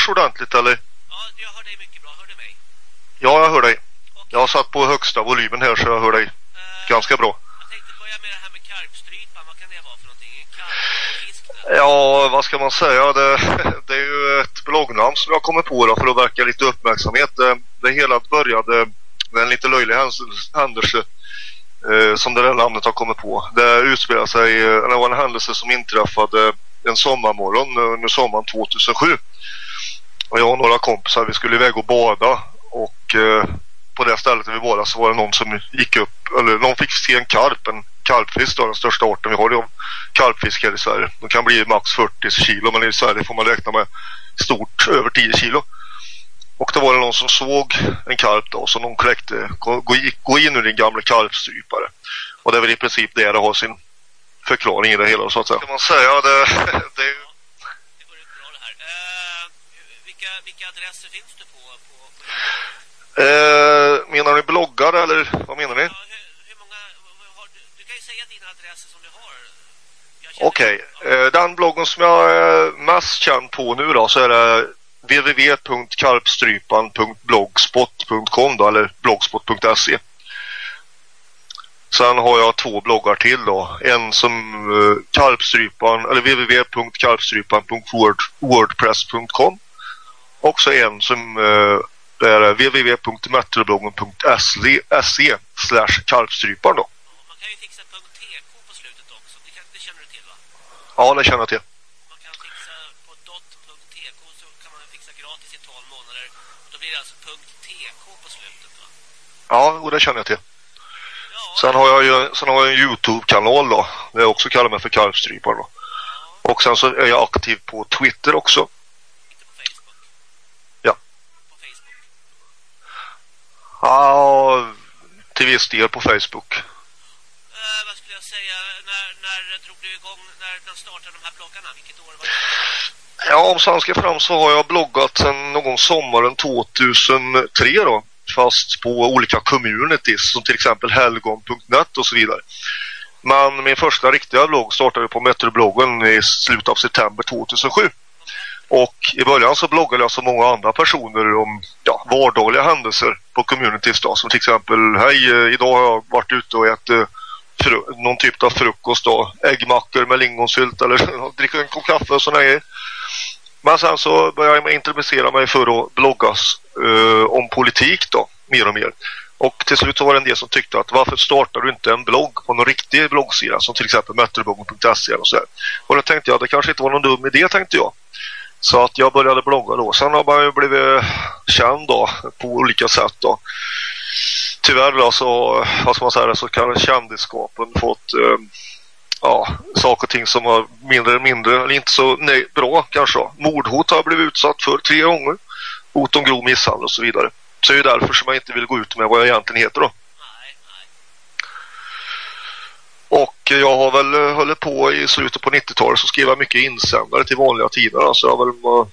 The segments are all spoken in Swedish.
hörs ordentligt eller? Ja, jag hör dig mycket bra. Hör du mig? Ja, jag hör dig. Jag har satt på högsta volymen här så jag hör dig uh, ganska bra. Jag tänkte börja med det här med karpstrypan. Vad kan det vara för någonting? Karpfisk? Ja, vad ska man säga? Det, det är ju ett bloggnamn som jag kommer på då för att verka lite uppmärksamhet. Det, det hela började med en lite löjlig händelse eh, som det där namnet har kommit på. Det utspelade sig, eh, det var en händelse som inträffade en sommarmorgon under sommaren 2007. Och jag och några kompisar, vi skulle iväg och bada och eh, på det stället där vi badade så var det någon som gick upp, eller någon fick se en karp, en karpfisk då, den största arten vi har av karpfisk här i Sverige. De kan bli max 40 kilo men i Sverige får man räkna med stort över 10 kilo. Och då var det någon som såg en karp då så någon kläckte, gå, gå in ur din gamla karpstrypare. Och det är väl i princip det det har sin förklaring i det hela så att säga. Kan man säga det, det är ju... Det går bra det här. Uh, vilka, vilka adresser finns det på? på, på... Uh, menar ni bloggar eller vad menar ni? Ja, hur, hur många, har du, du kan ju säga dina adresser som du har. Okej, okay. uh, den bloggen som jag är mest känd på nu då så är det www.karpstrypan.blogspot.com då, eller blogspot.se. Sen har jag två bloggar till då. En som uh, karpstrypan eller www.karpstrypan.wordpress.com och så en som uh, är www.metrobloggen.se slash karpstrypan då. Man kan ju fixa .tk på slutet också. Det, kan, det känner du till va? Ja, det känner jag till. Ja, det känner jag till. Sen har jag ju sen har jag en Youtube-kanal då. Där jag också kallar mig för Karpstrypar då. Och sen så är jag aktiv på Twitter också. Ja. Ja, till viss del på Facebook. Uh, vad skulle jag säga? När, när drog du igång, när, när startade de här bloggarna? Vilket år var det? Ja, om svenska fram så har jag bloggat sedan någon sommaren 2003 då fast på olika communities som till exempel helgon.net och så vidare. Men min första riktiga blogg startade på Metrobloggen i slutet av september 2007. Och i början så bloggade jag som många andra personer om ja, vardagliga händelser på communities då. Som till exempel, hej eh, idag har jag varit ute och ätit eh, någon typ av frukost då. Äggmackor med lingonsylt eller dricka en kopp kaffe och sådana grejer. Men sen så började jag intressera mig för att bloggas uh, eh, om politik då, mer och mer. Och till slut så var det en del som tyckte att varför startar du inte en blogg på någon riktig bloggsida som till exempel mötterbloggen.se och sådär. Och då tänkte jag, det kanske inte var någon dum idé tänkte jag. Så att jag började blogga då. Sen har man ju blivit känd då på olika sätt då. Tyvärr då så, vad ska man säga, så kan kändisskapen fått eh, ja, saker och ting som var mindre eller mindre, eller inte så nej, bra kanske. Mordhot har jag blivit utsatt för tre gånger. Hot om grov misshandel och så vidare. Så det är därför som jag inte vill gå ut med vad jag egentligen heter då. Och jag har väl eh, hållit på i slutet på 90-talet så skrev jag mycket insändare till vanliga tidningar. Alltså jag väl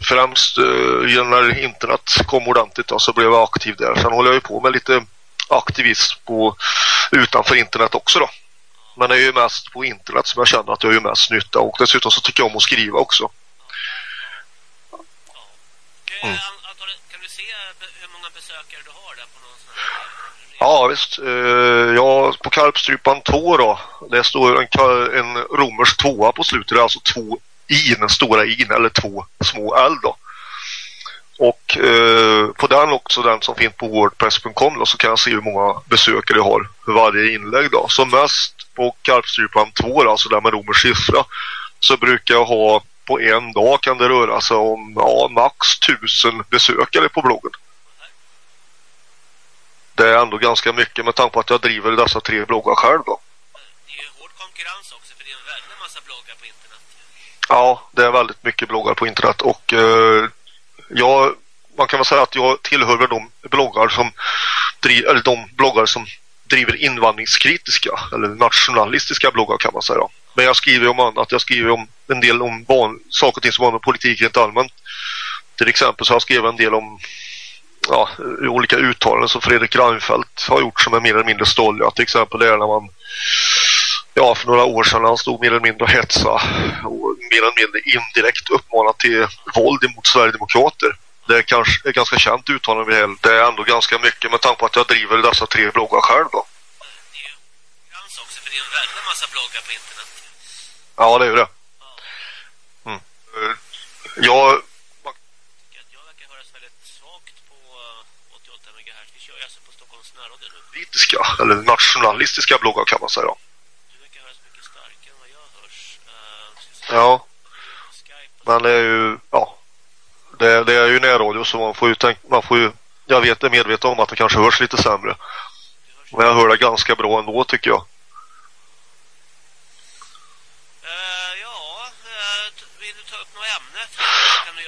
främst uh, när internet kom ordentligt då, så blev jag aktiv där. Sen håller jag ju på med lite aktivism på, utanför internet också då. Men det är ju mest på internet som jag känner att jag gör mest nytta. Och dessutom så tycker jag om att skriva också. Mm. Kan du se hur många besökare du har där på någon sån här... Ja visst, eh, ja på Karpstrypan 2 då, det står en, en romersk tvåa på slutet, alltså två i, den stora in eller två små L då. Och eh, på den också, den som finns på wordpress.com så kan jag se hur många besökare jag har för varje inlägg då. Som mest på Karpstrypan 2, alltså där med romersk siffra, så brukar jag ha på en dag kan det röra sig om ja, max tusen besökare på bloggen. Det är ändå ganska mycket med tanke på att jag driver dessa tre bloggar själv då. Det är ju hård konkurrens också för det är en väldigt massa bloggar på internet. Ja, det är väldigt mycket bloggar på internet och eh, jag, man kan väl säga att jag tillhör de bloggar som driver, eller de bloggar som driver invandringskritiska eller nationalistiska bloggar kan man säga. Men jag skriver om annat. Jag skriver om en del om barn, saker och ting som har med politik rent allmänt. Till exempel så har jag skrivit en del om ja, olika uttalanden som Fredrik Reinfeldt har gjort som är mer eller mindre stolliga. Till exempel det är när man ja, för några år sedan han stod mer eller mindre och hetsa och mer eller mindre indirekt uppmanat till våld emot Sverigedemokrater. Det är kanske ett ganska känt uttalande vi Det är ändå ganska mycket med tanke på att jag driver dessa tre bloggar själv då. Det är ju också för det är en väldigt massa bloggar på internet. Ja, det är ju det. Mm. Jag verkar höras väldigt svagt på 88 eh, MHz. Vi kör ju alltså på Stockholms Politiska, eller nationalistiska bloggar kan man säga. Du verkar höras mycket starkare än vad jag hörs. Uh, ja. Men det är ju, ja. Det, det är ju närradio så man får ju tänka, man får ju, jag vet, är medveten om att det kanske hörs lite sämre. Men jag hör det ganska bra ändå tycker jag.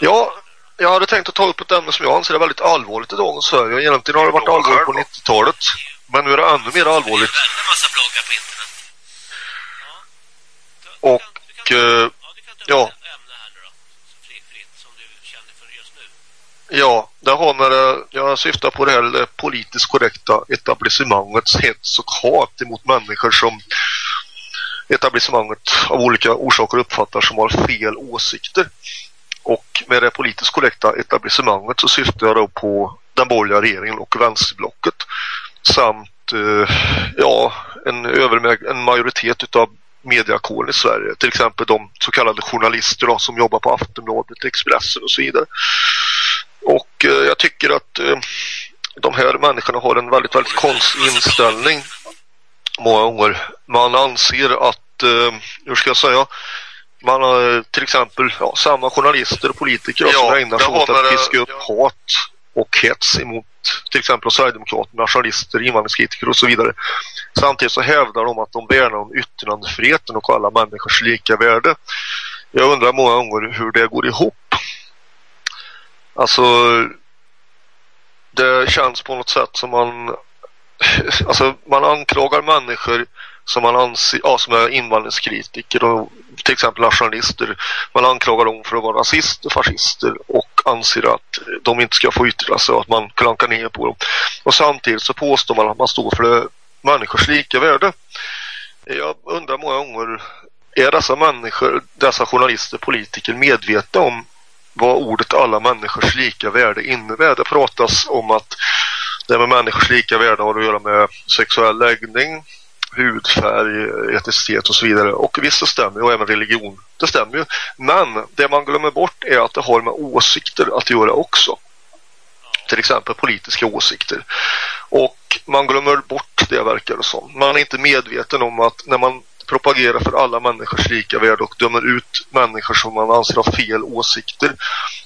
Ja, jag hade tänkt att ta upp ett ämne som jag anser är väldigt allvarligt i dagens Sverige. Egentligen har det varit allvarligt på 90-talet. Men nu är det ännu mer allvarligt. Och, eh, ja. Ja, det har med det, jag syftar på det här det politiskt korrekta etablissemangets hets och hat emot människor som etablissemanget av olika orsaker uppfattar som har fel åsikter. Och med det politiskt korrekta etablissemanget så syftar jag då på den borgerliga regeringen och vänsterblocket samt eh, ja, en, en majoritet av mediakåren i Sverige. Till exempel de så kallade journalister då, som jobbar på Aftonbladet, Expressen och så vidare. Och eh, jag tycker att eh, de här människorna har en väldigt, väldigt konstig inställning många gånger. Man anser att, eh, hur ska jag säga, man har till exempel ja, samma journalister och politiker ja, som ägnar sig åt att fiska upp ja. hat och hets emot till exempel Sverigedemokraterna, journalister, invandringskritiker och så vidare. Samtidigt så hävdar de att de värnar om yttrandefriheten och alla människors lika värde. Jag undrar många gånger hur det går ihop. Alltså det känns på något sätt som man alltså man anklagar människor som man anser, ja, som är invandringskritiker och till exempel nationalister. Man anklagar dem för att vara rasister, fascister och anser att de inte ska få yttra sig och att man klankar ner på dem. Och samtidigt så påstår man att man står för det människors lika värde. Jag undrar många gånger, är dessa människor, dessa journalister, politiker medvetna om vad ordet alla människors lika värde innebär? Det pratas om att det med människors lika värde har att göra med sexuell läggning, hudfärg, etnicitet och så vidare. Och visst det stämmer och även religion. Det stämmer ju. Men det man glömmer bort är att det har med åsikter att göra också. Till exempel politiska åsikter. Och man glömmer bort det verkar det som. Man är inte medveten om att när man propagerar för alla människors lika värde och dömer ut människor som man anser har fel åsikter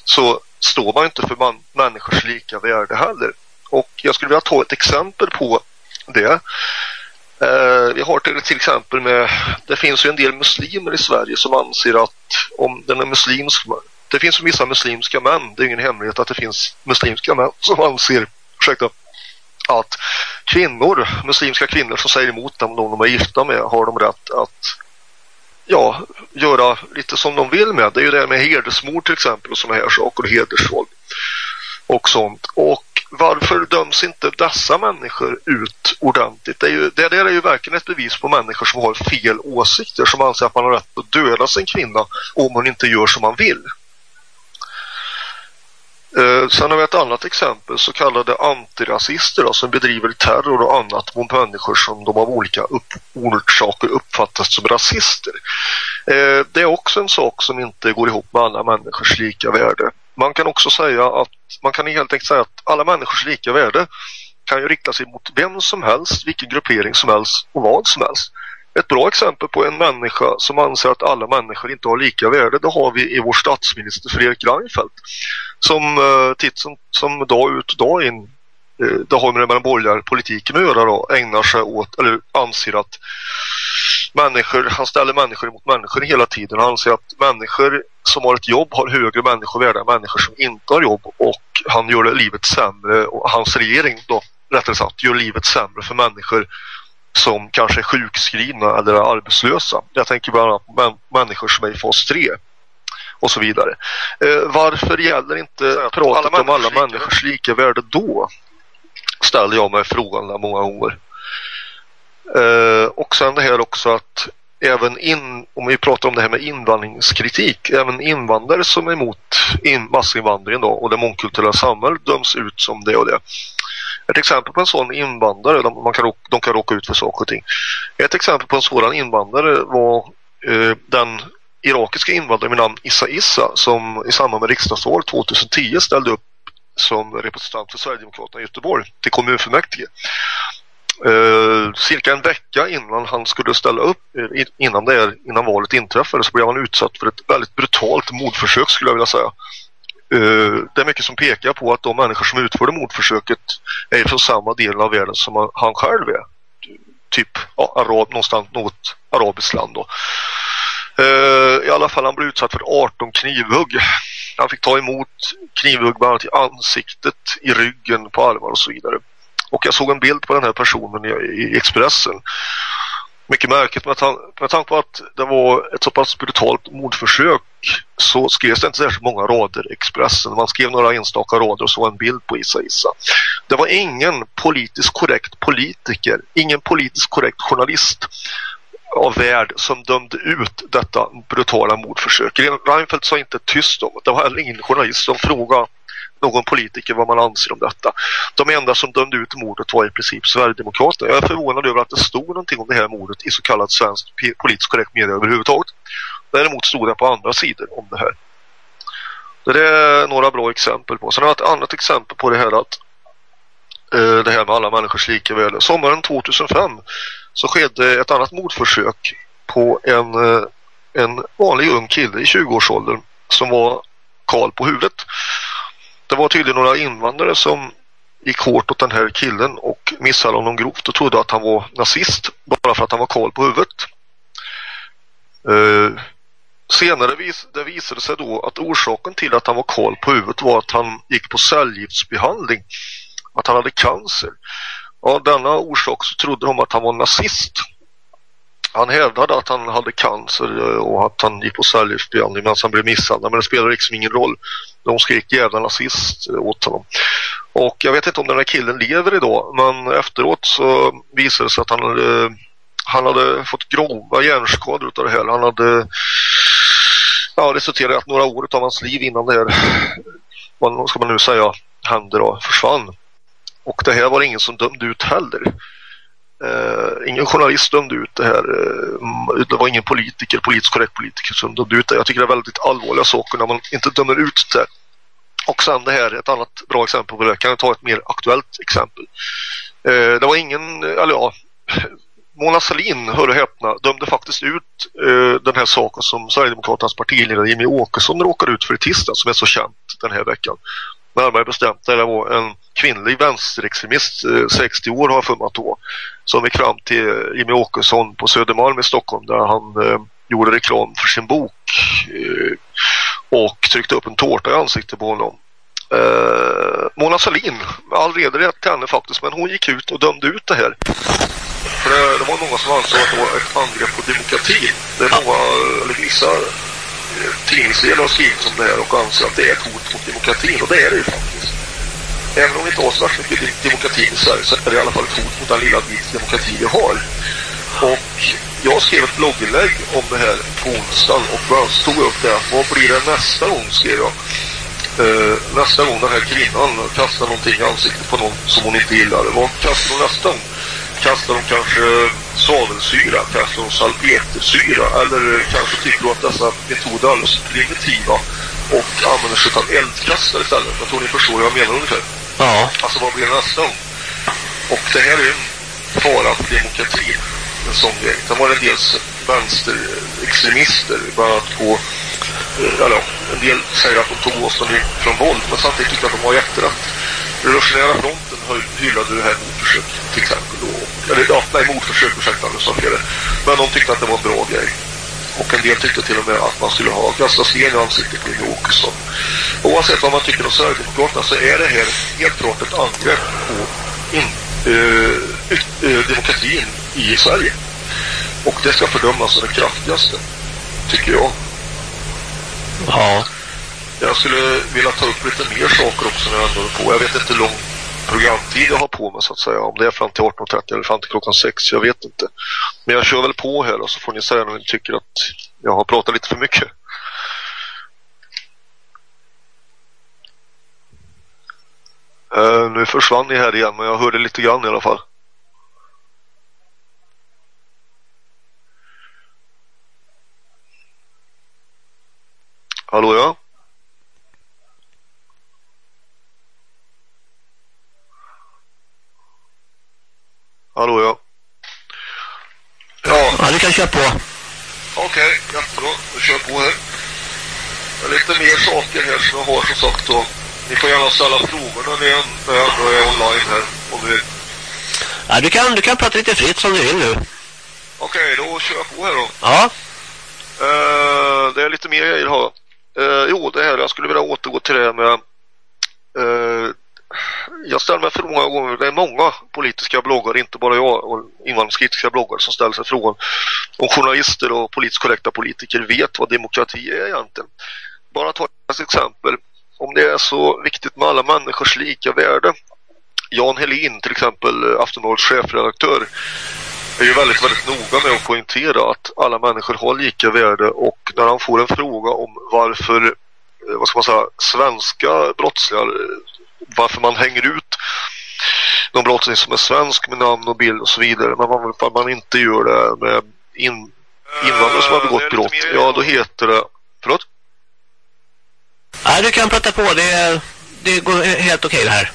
så står man inte för man, människors lika värde heller. Och jag skulle vilja ta ett exempel på det. Eh, vi har till, till exempel med, det finns ju en del muslimer i Sverige som anser att om den är muslimsk, det finns vissa muslimska män, det är ingen hemlighet att det finns muslimska män som anser, ursäkta, att kvinnor, muslimska kvinnor som säger emot dem, de de är gifta med, har de rätt att ja, göra lite som de vill med. Det är ju det med hedersmord till exempel och sådana här saker och hedersvåld och sånt. Och varför döms inte dessa människor ut ordentligt? Det, är ju, det där är ju verkligen ett bevis på människor som har fel åsikter som anser att man har rätt att döda sin kvinna om hon inte gör som man vill. Eh, sen har vi ett annat exempel, så kallade antirasister då, som bedriver terror och annat mot människor som de av olika upp orsaker uppfattas som rasister. Eh, det är också en sak som inte går ihop med alla människors lika värde. Man kan också säga att man kan helt enkelt säga att alla människors lika värde kan ju rikta sig mot vem som helst, vilken gruppering som helst och vad som helst. Ett bra exempel på en människa som anser att alla människor inte har lika värde det har vi i vår statsminister Fredrik Reinfeldt som eh, titt som, som dag ut och dag in eh, det har med den borgerliga politiken att göra då, ägnar sig åt eller anser att människor, han ställer människor mot människor hela tiden. Han anser att människor som har ett jobb har högre människovärde än människor som inte har jobb och han gör livet sämre och hans regering då rättare sagt gör livet sämre för människor som kanske är sjukskrivna eller är arbetslösa. Jag tänker bland annat på människor som är i fas 3 och så vidare. Eh, varför gäller inte pratet om alla människors lika värde då? Ställer jag mig frågan många gånger. Eh, och sen det här också att även in, om vi pratar om det här med invandringskritik, även invandrare som är emot in, massinvandringen då, och det mångkulturella samhället döms ut som det och det. Ett exempel på en sån invandrare, de, man kan, de kan råka ut för saker och ting. Ett exempel på en sådan invandrare var eh, den irakiska invandraren med namn Issa Issa som i samband med riksdagsvalet 2010 ställde upp som representant för Sverigedemokraterna i Göteborg till kommunfullmäktige. Eh, cirka en vecka innan han skulle ställa upp eh, innan, det är, innan valet inträffade så blev han utsatt för ett väldigt brutalt mordförsök skulle jag vilja säga. Uh, det är mycket som pekar på att de människor som utförde mordförsöket är från samma del av världen som han själv är. Typ ja, arab, någonstans något arabiskt land då. I alla fall han blev utsatt för 18 knivhugg. Han fick ta emot knivhugg bland annat i ansiktet, i ryggen, på armar och så vidare. Och jag såg en bild på den här personen i, Expressen. Mycket märkligt med, tan med tanke på att det var ett så pass brutalt mordförsök så skrevs det inte särskilt många rader i Expressen. Man skrev några enstaka rader och så en bild på Isa Issa. Det var ingen politiskt korrekt politiker, ingen politiskt korrekt journalist av värld som dömde ut detta brutala mordförsök. Reinfeldt sa inte tyst om det. Det var heller ingen journalist som frågade någon politiker vad man anser om detta. De enda som dömde ut mordet var i princip Sverigedemokraterna. Jag är förvånad över att det stod någonting om det här mordet i så kallat svensk politiskt korrekt media överhuvudtaget. Däremot stod det på andra sidor om det här. Det är några bra exempel på. Sen har jag ett annat exempel på det här att eh, det här med alla människors lika värde. Sommaren 2005 så skedde ett annat mordförsök på en, eh, en vanlig ung kille i 20-årsåldern som var kal på huvudet. Det var tydligen några invandrare som gick hårt åt den här killen och missade honom grovt och trodde att han var nazist bara för att han var kal på huvudet. Eh, senare vis det visade sig då att orsaken till att han var kal på huvudet var att han gick på cellgiftsbehandling. Att han hade cancer. Av denna orsak så trodde de att han var nazist. Han hävdade att han hade cancer eh, och att han gick på cellgiftsbehandling medan han blev misshandlad. Men det spelar liksom ingen roll. De skrek jävla nazist eh, åt honom. Och jag vet inte om den här killen lever idag. Men efteråt så visade det sig att han hade, eh, han hade fått grova hjärnskador av det här. Han hade ja, resulterat i att några år av hans liv innan det här vad ska man nu säga hände då, försvann. Och det här var ingen som dömde ut heller. Uh, ingen journalist dömde ut det här. Uh, det var ingen politiker, politiskt korrekt politiker som dömde ut det. Jag tycker det är väldigt allvarliga saker när man inte dömer ut det. Och sen det här, ett annat bra exempel på det. Kan jag ta ett mer aktuellt exempel? Uh, det var ingen, eller ja, Mona Sahlin, hör och häpna, dömde faktiskt ut den här saken som Sverigedemokraternas partiledare Jimmy Åkesson råkade ut för i tisdag som är så känt den här veckan närmare bestämt där det var en kvinnlig vänsterextremist, eh, 60 år har jag för då, som gick fram till Jimmy Åkesson på Södermalm i Stockholm där han eh, gjorde reklam för sin bok eh, och tryckte upp en tårta i ansiktet på honom. Eh, Mona Salin, all rätt till henne faktiskt, men hon gick ut och dömde ut det här. För det, det var många som ansåg att det var ett angrepp på demokrati. Det är många, eller vissa Tidningsdelar har skrivit om det här och anser att det är ett hot mot demokratin och det är det ju faktiskt. Även om vi inte har så mycket demokrati i Sverige så är det i alla fall ett hot mot den lilla bit demokrati vi har. Och jag skrev ett blogginlägg om det här på onsdagen och bland stod upp det vad blir det nästa gång skrev jag. Uh, nästa gång den här kvinnan kastar någonting i ansiktet på någon som hon inte gillar. Vad kastar hon nästa gång? Kastar de kanske svavelsyra, kastar de salpetersyra eller kanske tycker att dessa metoder är alldeles primitiva och använder sig av eldkastare istället. Jag tror ni förstår vad jag menar ungefär. Ja. Alltså vad blir nästa gång? Och det här är en fara för demokratin. En sån grej. Sen var det en del vänsterextremister bland annat på eh, eller, en del säger att de tog oss från våld men samtidigt tycker att de har jätterätt. Revolutionära fronten hyllade det här mordförsöket till exempel då. Eller ja, nej mordförsök, ursäkta nu sa fel. Men de tyckte att det var en bra grej. Och en del tyckte till och med att man skulle ha kastat sten i ansiktet på Jimmie Åkesson. Oavsett vad man tycker om Sverigedemokraterna så är det här helt klart ett angrepp på in, uh, uh, demokratin i Sverige. Och det ska fördömas av det kraftigaste, tycker jag. Ja. Jag skulle vilja ta upp lite mer saker också när jag ändå på. Jag vet inte hur lång programtid jag har på mig så att säga. Om det är fram till 18.30 eller fram till klockan 6, jag vet inte. Men jag kör väl på här och så får ni säga när ni tycker att jag har pratat lite för mycket. Uh, nu försvann ni här igen men jag hörde lite grann i alla fall. Hallå ja? Hallå ja. Ja. Ja, du kan köra på. Okej, okay, jättebra. Vi kör på här. Det är lite mer saker här som jag har som sagt då. Ni får gärna ställa frågor när ni ändå är online här. Om ni... Ja, du kan, du kan prata lite fritt som du vill nu. Okej, okay, då kör jag på här då. Ja. Uh, det är lite mer grejer här. Uh, jo, det här, jag skulle vilja återgå till det med uh, jag ställer mig frågan gånger, det är många politiska bloggar, inte bara jag och invandringskritiska bloggar som ställer sig frågan om journalister och politiskt korrekta politiker vet vad demokrati är egentligen. Bara ta ett exempel. Om det är så viktigt med alla människors lika värde. Jan Helin till exempel, Aftonbladets chefredaktör är ju väldigt, väldigt noga med att poängtera att alla människor har lika värde och när han får en fråga om varför eh, vad ska man säga, svenska brottslingar varför man hänger ut någon brottsling som är svensk med namn och bild och så vidare. Men varför man inte gör det med in, invandrare som har begått uh, brott. Ja, då heter det... Förlåt? Nej, du kan prata på. Det, det går helt okej okay, det här.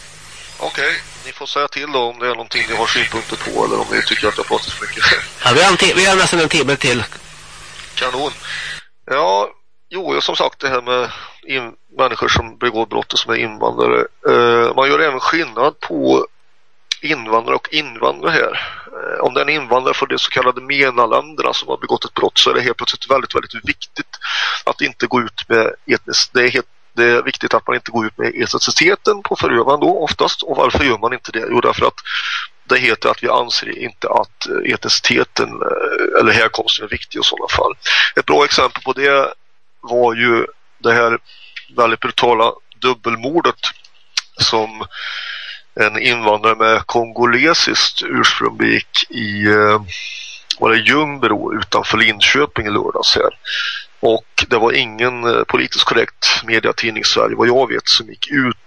Okej. Okay. Ni får säga till då om det är någonting ni har synpunkter på eller om ni tycker att jag pratar för mycket. Ja, vi har, vi har nästan en timme till. Kanon. Ja, jo, som sagt det här med in, människor som begår brott och som är invandrare. Eh, man gör även skillnad på invandrare och invandrare här. Eh, om den invandrare från de så kallade MENA-länderna som har begått ett brott så är det helt plötsligt väldigt, väldigt viktigt att inte gå ut med etnisk, det är, helt, det är viktigt att man inte går ut med etniciteten på förövaren då oftast. Och varför gör man inte det? Jo, därför att det heter att vi anser inte att eh, etniciteten eh, eller härkomsten är viktig i sådana fall. Ett bra exempel på det var ju det här väldigt brutala dubbelmordet som en invandrare med kongolesiskt ursprung begick i eh, var det Ljungbro utanför Linköping i lördags här. Och det var ingen eh, politiskt korrekt mediatidning i Sverige vad jag vet som gick ut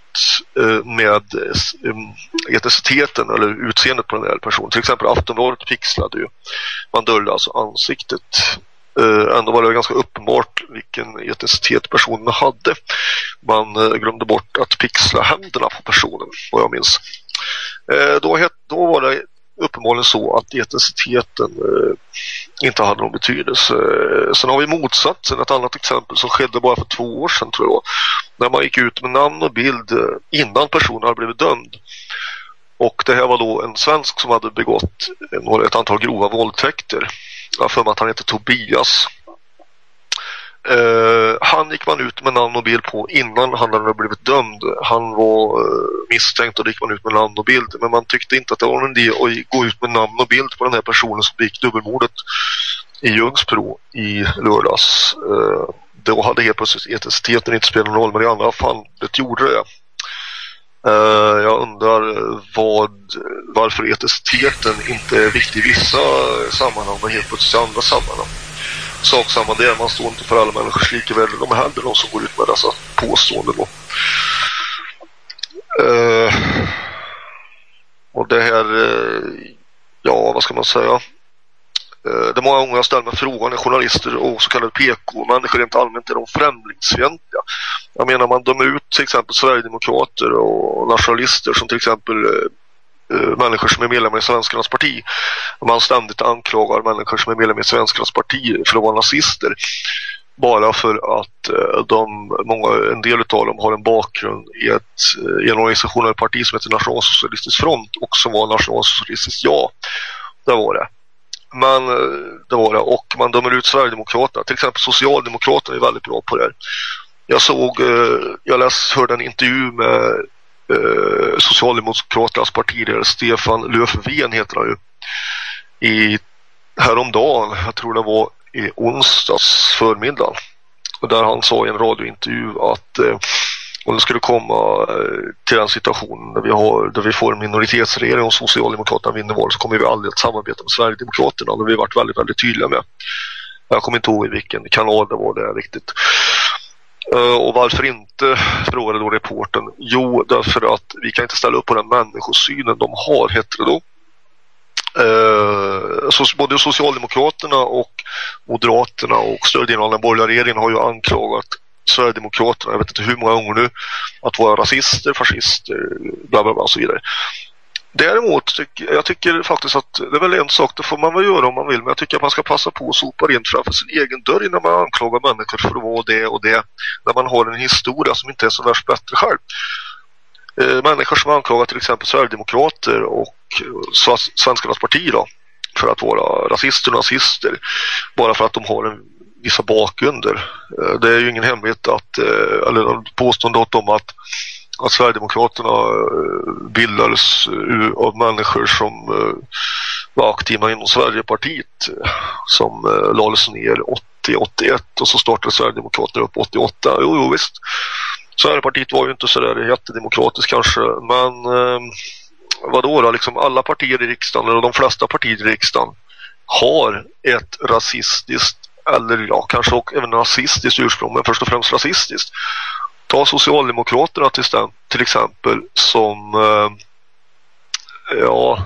eh, med etniciteten eller utseendet på den här personen. Till exempel Aftonbladet pixlade ju. Man döljde alltså ansiktet Eh, ändå var det ganska uppenbart vilken etnicitet personen hade. Man eh, glömde bort att pixla händerna på personen, vad jag minns. Eh, då, då var det uppenbarligen så att etniciteten eh, inte hade någon betydelse. Sen har vi motsatsen, ett annat exempel som skedde bara för två år sedan tror jag. När man gick ut med namn och bild innan personen hade blivit dömd. Och det här var då en svensk som hade begått ett antal grova våldtäkter jag för mig att han heter Tobias. Uh, han gick man ut med namn och bild på innan han hade blivit dömd. Han var uh, misstänkt och då gick man ut med namn och bild. Men man tyckte inte att det var en idé att gå ut med namn och bild på den här personen som begick dubbelmordet i Ljungsbro i lördags. Uh, då hade helt plötsligt etniciteten inte spelat någon roll men i andra fall det gjorde det. Uh, jag undrar vad, varför etniciteten inte är viktig i vissa sammanhang men helt plötsligt i andra sammanhang. Sak samma där, man står inte för alla människors lika värde. De är heller de som går ut med dessa påståenden. Då. Uh, och det här, uh, ja vad ska man säga? Eh, det är många gånger jag ställer mig frågan när journalister och så kallade PK-människor rent allmänt är de främlingsfientliga. Jag menar man dömer ut till exempel Sverigedemokrater och nationalister som till exempel uh, Eh, människor som är medlemmar i Svenskarnas parti. Man ständigt anklagar människor som är medlemmar i Svenskarnas parti för att vara nazister. Bara för att eh, de, många, en del av dem har en bakgrund i, ett, eh, i en organisation eller parti som heter Nationalsocialistisk front och som var nationalsocialistiskt ja. Det var det. Men det var det. Och man dömer ut Sverigedemokraterna. Till exempel Socialdemokraterna är väldigt bra på det här. Jag såg, jag läste, hörde en intervju med eh, Socialdemokraternas partiledare Stefan Löfven heter han ju. I häromdagen, jag tror det var i onsdags förmiddag. Och där han sa i en radiointervju att eh, om det skulle komma eh, till den situationen där vi, har, där vi får en minoritetsregering och Socialdemokraterna vinner val så kommer vi aldrig att samarbeta med Sverigedemokraterna. Det har vi varit väldigt, väldigt tydliga med. Jag kommer inte ihåg i vilken kanal det var det riktigt. Eh, och varför inte, frågade då reporten. Jo, därför att vi kan inte ställa upp på den människosynen de har, hette det då. Eh, så både Socialdemokraterna och Moderaterna och större delen av den borgerliga regeringen har ju anklagat Sverigedemokraterna, jag vet inte hur många gånger nu, att vara rasister, fascister, bla bla bla och så vidare. Däremot tycker jag tycker faktiskt att det är väl en sak, det får man väl göra om man vill, men jag tycker att man ska passa på att sopa rent framför sin egen dörr innan man anklagar människor för att vara det och det, när man har en historia som inte är så värst bättre själv. Eh, människor som anklagar till exempel Sverigedemokrater och eh, Svenskarnas parti då, för att vara rasister och nazister, bara för att de har en vissa bakgrunder. Eh, det är ju ingen hemlighet att, eh, eller påståendet om att, att Sverigedemokraterna eh, bildades eh, av människor som eh, var aktiva inom Sverigepartiet som lades ner 80-81 och så startade Sverigedemokraterna upp 88. Jo, jo visst. Sverigepartiet var ju inte sådär jättedemokratiskt kanske, men eh, vadå då, liksom alla partier i riksdagen, eller de flesta partier i riksdagen har ett rasistiskt eller ja, kanske också även nazistiskt ursprung, men först och främst rasistiskt. Ta Socialdemokraterna till, exempel som eh, ja,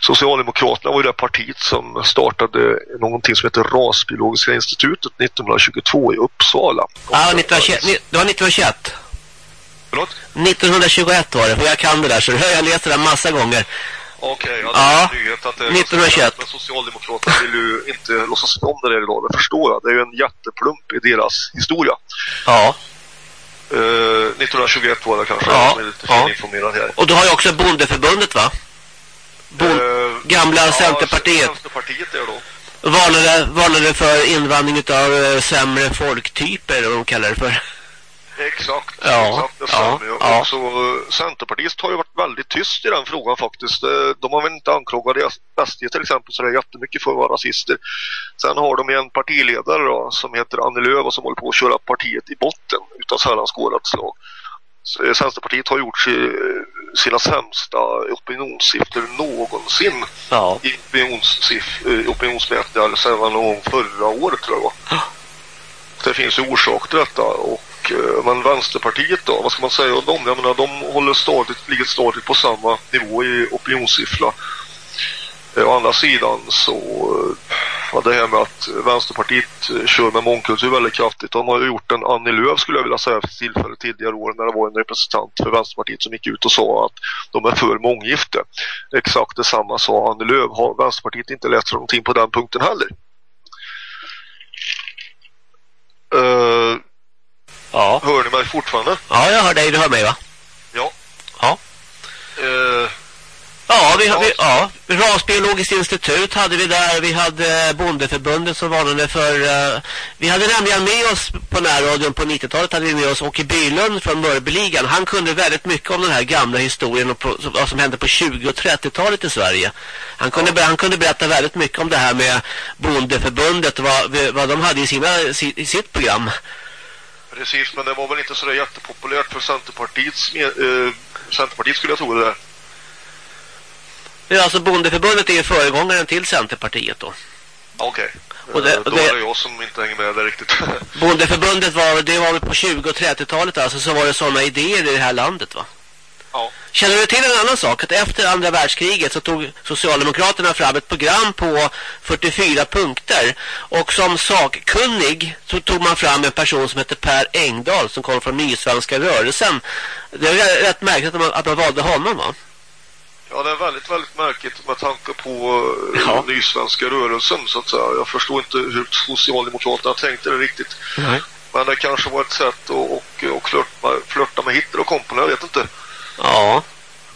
Socialdemokraterna var ju det partiet som startade någonting som heter Rasbiologiska institutet 1922 i Uppsala. Ja, 1921, det var 1921. Förlåt? 1921 var det, för jag kan det där så jag har läst det massa gånger. Okej, okay, ja, det nyhet att det 1921. Men Socialdemokraterna vill ju inte låtsas om det där idag, det förstår jag. Det är ju en jätteplump i deras historia. Ja. Uh, 1921 var det kanske, ja. som är lite ja. informerad här. Och du har ju också Bondeförbundet va? Bon uh, gamla ja, Centerpartiet. Centerpartiet är då. Varnade, varnade för invandring av uh, sämre folktyper, vad de kallar det för. Exakt, ja, exakt det ja, ja. Och så uh, Centerpartiet har ju varit väldigt tyst i den frågan faktiskt. Uh, de har väl inte anklagat SD till exempel så det är jättemycket för att vara rasister. Sen har de en partiledare då, som heter Annie Lööf och som håller på att köra partiet i botten utan sällan skådat slag. Uh, Centerpartiet har gjort si, sina sämsta opinionssiffror någonsin ja. i opinionsmätningar sedan någon förra året tror jag. Det finns ju orsak till detta och Eh, men Vänsterpartiet då, vad ska man säga om dem? Jag menar, de håller stadigt, ligger stadigt på samma nivå i opinionssiffra. Eh, å andra sidan så var det här med att Vänsterpartiet kör med mångkultur väldigt kraftigt. De har ju gjort en Annie Lööf skulle jag vilja säga för tillfället tidigare år när det var en representant för Vänsterpartiet som gick ut och sa att de är för månggifte. Exakt detsamma sa Annie Lööf. Har Vänsterpartiet inte läst någonting på den punkten heller? Uh, Ja. Hör ni mig fortfarande? Ja, jag hör dig. Du hör mig va? Ja. Ja. Uh, ja, vi, vi, ja, Rasbiologiskt institut hade vi där. Vi hade Bondeförbundet som varnade för... Uh, vi hade nämligen med oss på närradion på 90-talet hade vi med oss Åke Bylund från Mörbeligan. Han kunde väldigt mycket om den här gamla historien och på, vad som hände på 20- och 30-talet i Sverige. Han kunde, ja. han kunde berätta väldigt mycket om det här med Bondeförbundet och vad, vad de hade i, sina, i sitt program. Precis, men det var väl inte så jättepopulärt för Centerpartiets, eh, Centerpartiet skulle jag tro det där. Ja, alltså Bondeförbundet är ju föregångaren till Centerpartiet då. Okej. Okay. Och det, och då det, är det jag som inte hänger med där riktigt. Bondeförbundet var, det var väl på 20- och 30-talet alltså, så var det sådana idéer i det här landet va? Ja. Känner du till en annan sak? Att efter andra världskriget så tog Socialdemokraterna fram ett program på 44 punkter. Och som sakkunnig så tog man fram en person som heter Per Engdahl som kom från Nysvenska rörelsen. Det är rätt märkligt att man, att man valde honom va? Ja, det är väldigt, väldigt märkligt med tanke på uh, ja. Nysvenska rörelsen så att säga. Jag förstår inte hur Socialdemokraterna tänkte det riktigt. Nej. Men det kanske var ett sätt att och, och flörta, flörta med Hitler och kompan, jag vet inte. Ja.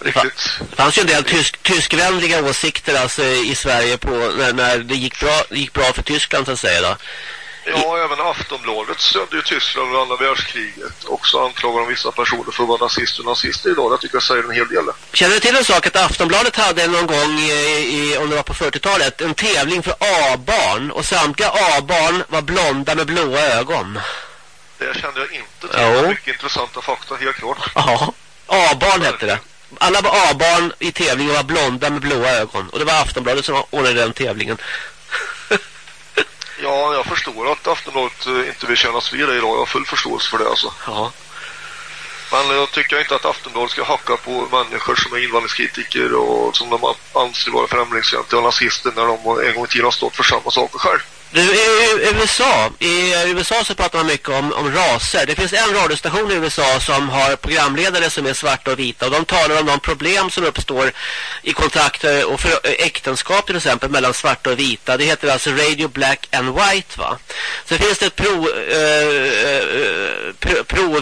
Riktigt. Det fanns ju en del tysk, tyskvänliga åsikter alltså, i Sverige på när, när det gick bra, gick bra för Tyskland så att säga då. Ja, även Aftonbladet stödde ju Tyskland under andra världskriget och så anklagar de vissa personer för att vara nazister och nazister idag. Det tycker jag säger en hel del. Känner du till en sak att Aftonbladet hade någon gång, i, i, om det var på 40-talet, en tävling för A-barn och samtliga A-barn var blonda med blåa ögon? Det kände jag inte till. Jo. Mycket intressanta fakta, helt klart. Ja. A-barn hette det. Alla var A-barn i tävlingen och var blonda med blåa ögon. Och det var Aftonbladet som ordnade den tävlingen. ja, jag förstår att Aftonbladet eh, inte vill kännas vid det idag. Jag har full förståelse för det alltså. Ja. Men jag tycker inte att Aftonbladet ska hacka på människor som är invandringskritiker och som de anser vara främlingsfientliga och nazister när de en gång i tiden har stått för samma saker själv. Du, i USA, i USA så pratar man mycket om, om raser. Det finns en radiostation i USA som har programledare som är svarta och vita. Och de talar om de problem som uppstår i kontakter eh, och för äktenskap till exempel mellan svarta och vita. Det heter alltså Radio Black and White va. Så finns det ett pro, eh, eh, eh pro,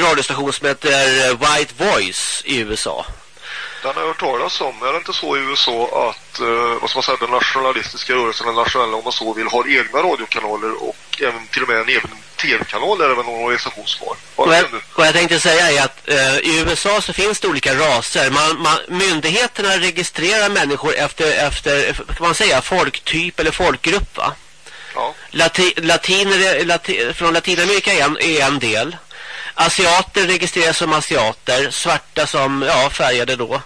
radiostation som heter White Voice i USA. Den har jag hört talas om. Är det inte så i USA att eh, vad ska man säga, den nationalistiska rörelsen, den nationella om man så vill, har egna radiokanaler och även till och med en egen tv-kanal är det väl någon organisation som har. Vad jag, vad jag tänkte säga är att eh, i USA så finns det olika raser. Man, man, myndigheterna registrerar människor efter, efter kan man säga, folktyp eller folkgrupp va? Ja. Lati, latiner, lati, från Latinamerika är en, är en del. Asiater registreras som asiater, svarta som ja, färgade då.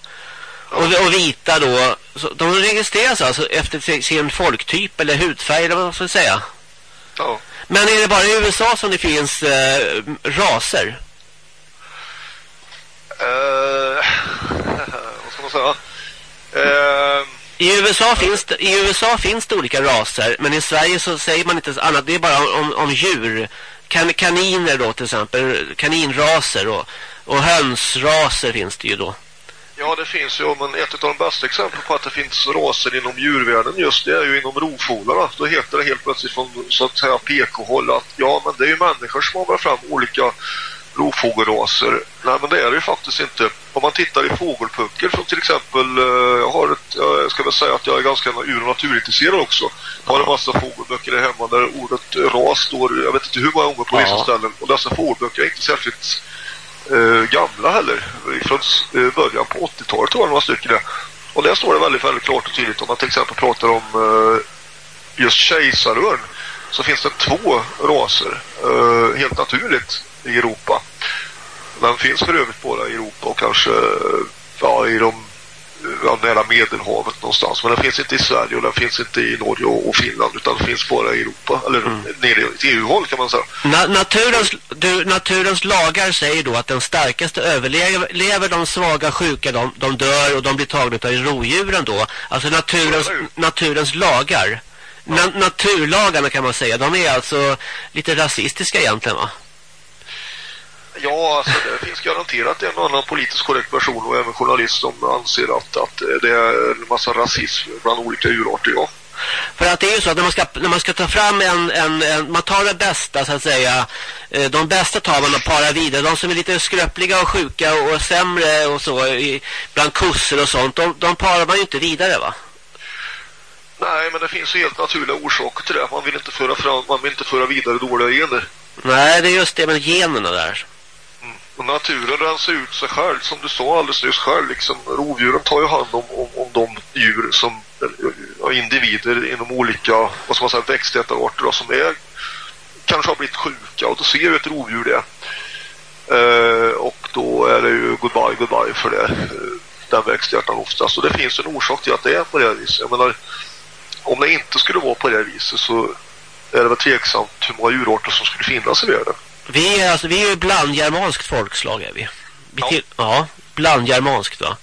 Och, och, vita då. Så de registreras alltså efter sin folktyp eller hudfärg eller vad man ska säga. Ja. Men är det bara i USA som det finns eh, raser? Uh, vad ska man säga? Uh, I USA, finns det, I USA finns det olika raser, men i Sverige så säger man inte annat. Det är bara om, om djur kan, kaniner då till exempel, kaninraser och, och hönsraser finns det ju då. Ja, det finns ju, men ett av de bästa exemplen på att det finns raser inom djurvärlden just det är ju inom rovfåglarna. Då heter det helt plötsligt från så att säga PK-håll att ja, men det är ju människor som har fram olika rovfågelraser. Nej, men det är det ju faktiskt inte. Om man tittar i fågelpuckar från till exempel, eh, jag har ett, jag ska väl säga att jag är ganska ur- och naturintresserad också. Jag har en massa fågelböcker hemma där ordet ras står, jag vet inte hur många gånger på vissa ställen. Och dessa fågelböcker är inte särskilt uh, gamla heller. Från uh, början på 80-talet var det några stycken där. Och där står det väldigt, väldigt klart och tydligt om man till exempel pratar om uh, just kejsarörn så finns det två raser helt naturligt i Europa. Den finns för övrigt bara i Europa och kanske ja, i de ja, nära Medelhavet någonstans. Men den finns inte i Sverige och den finns inte i Norge och, Finland utan den finns bara i Europa. Eller mm. nere i EU-håll kan man säga. Na naturens, du, naturens lagar säger då att den starkaste överlever de svaga sjuka, de, de dör och de blir tagna av rovdjuren då. Alltså naturens, naturens lagar. Na naturlagarna kan man säga, de är alltså lite rasistiska egentligen va? Ja, alltså det finns garanterat en annan politiskt korrekt person och även journalist som anser att, att det är en massa rasism bland olika djurarter, ja. För att det är ju så att när man ska, när man ska ta fram en, en, en, man tar det bästa så att säga, eh, de bästa tar man och parar vidare. De som är lite skröpliga och sjuka och, och sämre och så, i, bland kussor och sånt, de, de parar man ju inte vidare va? Nej, men det finns ju helt naturliga orsaker till det. Man vill inte föra fram, man vill inte föra vidare dåliga gener. Nej, det är just det med generna där. Och naturen rensar ut sig själv, som du sa alldeles nyss själv. Liksom, rovdjuren tar ju hand om, om, om de djur som är individer inom olika vad ska man säga, växtätararter som är, kanske har blivit sjuka. Och då ser ju ett rovdjur det. Eh, och då är det ju goodbye, goodbye för det. Eh, den växthjärtan oftast. Och det finns en orsak till att det är på det viset. Jag menar, om det inte skulle vara på det viset så är det väl tveksamt hur många djurarter som skulle finnas i världen. Vi är, alltså, vi är ju blandgermanskt folkslag är vi. vi till, ja. ja, blandgermanskt va?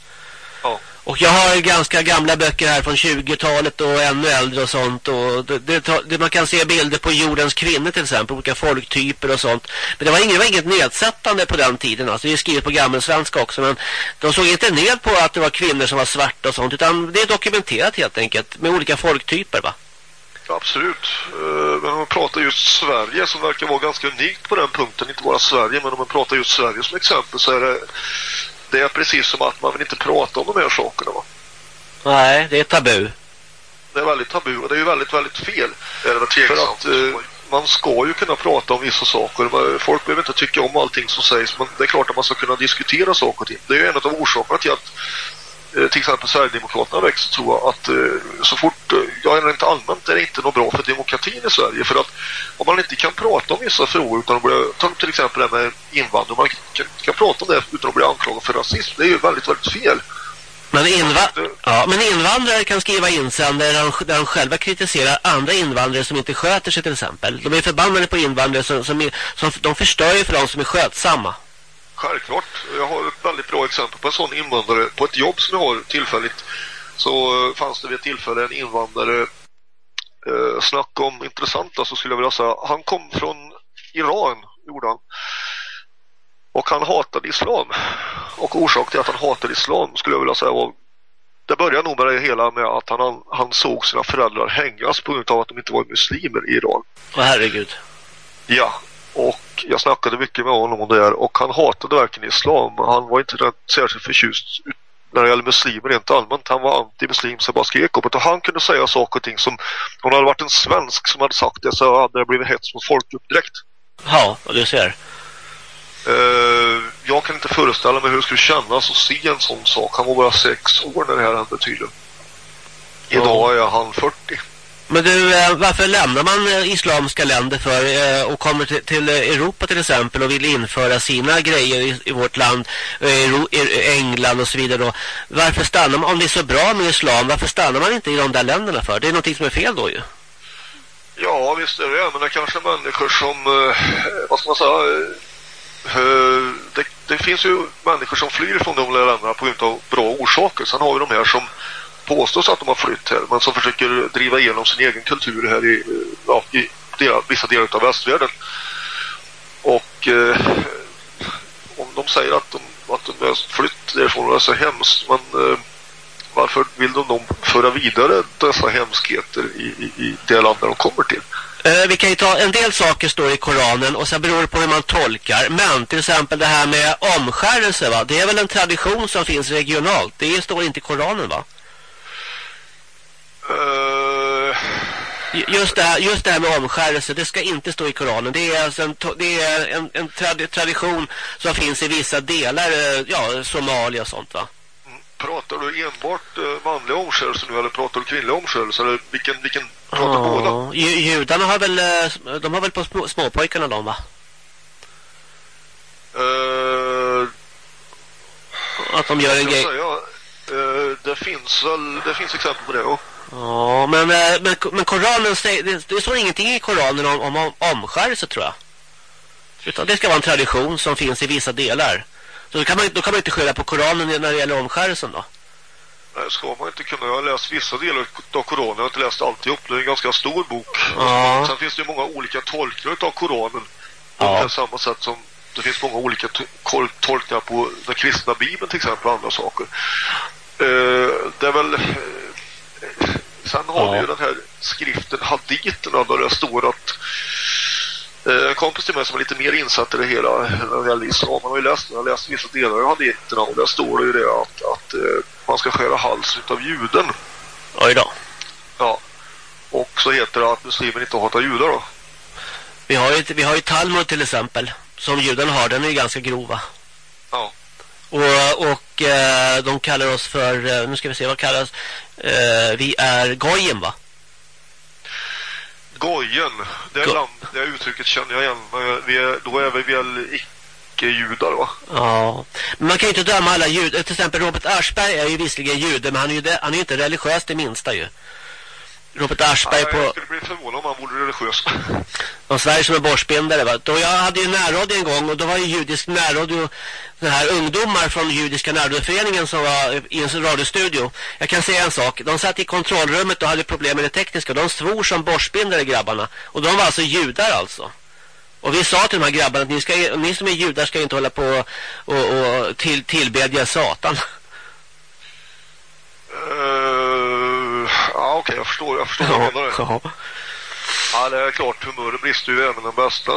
Ja. Och jag har ganska gamla böcker här från 20-talet och ännu äldre och sånt. Och det, det, det, man kan se bilder på jordens kvinnor till exempel, olika folktyper och sånt. Men det var, inget, det var inget nedsättande på den tiden. Alltså, det är skrivet på gammelsvenska också. Men de såg inte ned på att det var kvinnor som var svarta och sånt. Utan det är dokumenterat helt enkelt med olika folktyper va? Absolut. Eh, men om man pratar just Sverige som verkar vara ganska unikt på den punkten, inte bara Sverige, men om man pratar just Sverige som exempel så är det, det är precis som att man vill inte prata om de här sakerna va? Nej, det är tabu. Det är väldigt tabu och det är ju väldigt, väldigt fel. Det är det För att eh, man ska ju kunna prata om vissa saker. Folk behöver inte tycka om allting som sägs, men det är klart att man ska kunna diskutera saker och ting. Det är ju en av orsakerna till att till exempel Sverigedemokraterna växer tror jag att eh, så fort, eh, ja rent allmänt är det inte något bra för demokratin i Sverige för att om man inte kan prata om vissa frågor utan att bli, ta till exempel det med invandring, man kan, kan prata om det utan att bli anklagad för rasism, det är ju väldigt, väldigt fel. Men, inva ja, men invandrare kan skriva insändare där de, där de själva kritiserar andra invandrare som inte sköter sig till exempel. De är förbannade på invandrare som, som, som de förstör ju för de som är skötsamma. Självklart. Jag har ett väldigt bra exempel på en sån invandrare. På ett jobb som jag har tillfälligt så fanns det vid ett tillfälle en invandrare eh, snack om intressanta så skulle jag vilja säga. Han kom från Iran, gjorde han. Och han hatade islam. Och orsak till att han hatade islam skulle jag vilja säga var det började nog med det hela med att han, han såg sina föräldrar hängas på grund av att de inte var muslimer i Iran. Åh herregud. Ja, och jag snackade mycket med honom om det här och han hatade verkligen islam. Han var inte särskilt förtjust när det gäller muslimer rent allmänt. Han var anti-muslim så bara skrek upp. Och han kunde säga saker och ting som om det hade varit en svensk som hade sagt det så hade det blivit hets mot folkgrupp direkt. Ja, och du ser. Uh, jag kan inte föreställa mig hur det skulle kännas att se en sån sak. Han var bara sex år när det här hände tydligen. Idag är han 40. Men du, eh, varför lämnar man eh, islamska länder för eh, och kommer till, Europa till exempel och vill införa sina grejer i, vårt land, England och så vidare då. Varför stannar man, om det är så bra med islam, varför stannar man inte i de där länderna för? Det är någonting som är fel då ju. Ja, visst är det, men det är kanske människor som, vad ska man säga, det, det finns ju människor som flyr från de länderna på grund av bra orsaker. Sen har vi de här som påstås att de har flytt här men som försöker driva igenom sin egen kultur här i, ja, i delar, vissa delar av västvärlden. Och eh, om de säger att de, att de har flytt därifrån det är så hemskt men eh, varför vill de då föra vidare dessa hemskheter i, i, i det land där de kommer till? Eh, vi kan ju ta en del saker står i Koranen och sen beror det på hur man tolkar. Men till exempel det här med omskärelse va? Det är väl en tradition som finns regionalt. Det står inte i Koranen va? Uh... Just, det här, just det här med omskärelse, det ska inte stå i Koranen. Det är, alltså en, det är en, en trad tradition som finns i vissa delar, eh, ja, Somalia och sånt va? Mm. Pratar du enbart uh, manliga omskärelse nu eller pratar du kvinnliga omskärelse? Eller vilken, vilken pratar oh. båda? Judarna har väl, de har väl på små, småpojkarna de va? Uh... Att de gör en grej. Uh, det finns väl, det finns exempel på det också. Ja, men, eh, men, men Koranen säger, det, det står ingenting i Koranen om, om, om omskärelse tror jag. Utan det ska vara en tradition som finns i vissa delar. Så då kan man, då kan man inte skylla på Koranen när det gäller omskärelsen då. Nej, ska man inte kunna. Jag har läst vissa delar av Koranen. Jag har inte läst alltihop. Det är en ganska stor bok. Ja. Sen finns det ju många olika tolkningar av Koranen. Ja. På samma sätt som det finns många olika tolkningar på den kristna bibeln till exempel och andra saker. Uh, det är väl Sen har vi ju den här skriften Haditerna där det står att eh, en kompis till mig som är lite mer insatt i det hela när det gäller islam, han har ju läst, han har läst vissa delar av Haditerna och där står det ju det att, att eh, man ska skära halsen av juden. Oj då. Ja. Och så heter det att muslimer inte hatar judar då. Vi har ju, vi har ju Talmud till exempel, som judarna har, den är ju ganska grova. Ja. Och, och eh, de kallar oss för, nu ska vi se vad kallas, vi är gojen va? Gojen, det, är Go land, det uttrycket känner jag igen. Vi är, då är vi väl icke-judar va? Ja, men man kan ju inte döma alla judar. Till exempel Robert Aschberg är ju visserligen jude, men han är ju, han är ju inte religiös det minsta ju. Robert Aschberg ja, på... Jag skulle bli förvånad om han vore religiös. Och Sverige som är borstbindare va. Då jag hade ju närradio en gång och då var ju judisk närradio den här ungdomar från judiska närradioföreningen som var i en radiostudio. Jag kan säga en sak. De satt i kontrollrummet och hade problem med det tekniska. De svor som borstbindare grabbarna. Och de var alltså judar alltså. Och vi sa till de här grabbarna att ni, ska, ni som är judar ska inte hålla på och, och till, tillbedja Satan. Uh, okej, okay, jag förstår, jag förstår vad du menar. Ja. ja, det är klart, humöret brister ju även den bästa.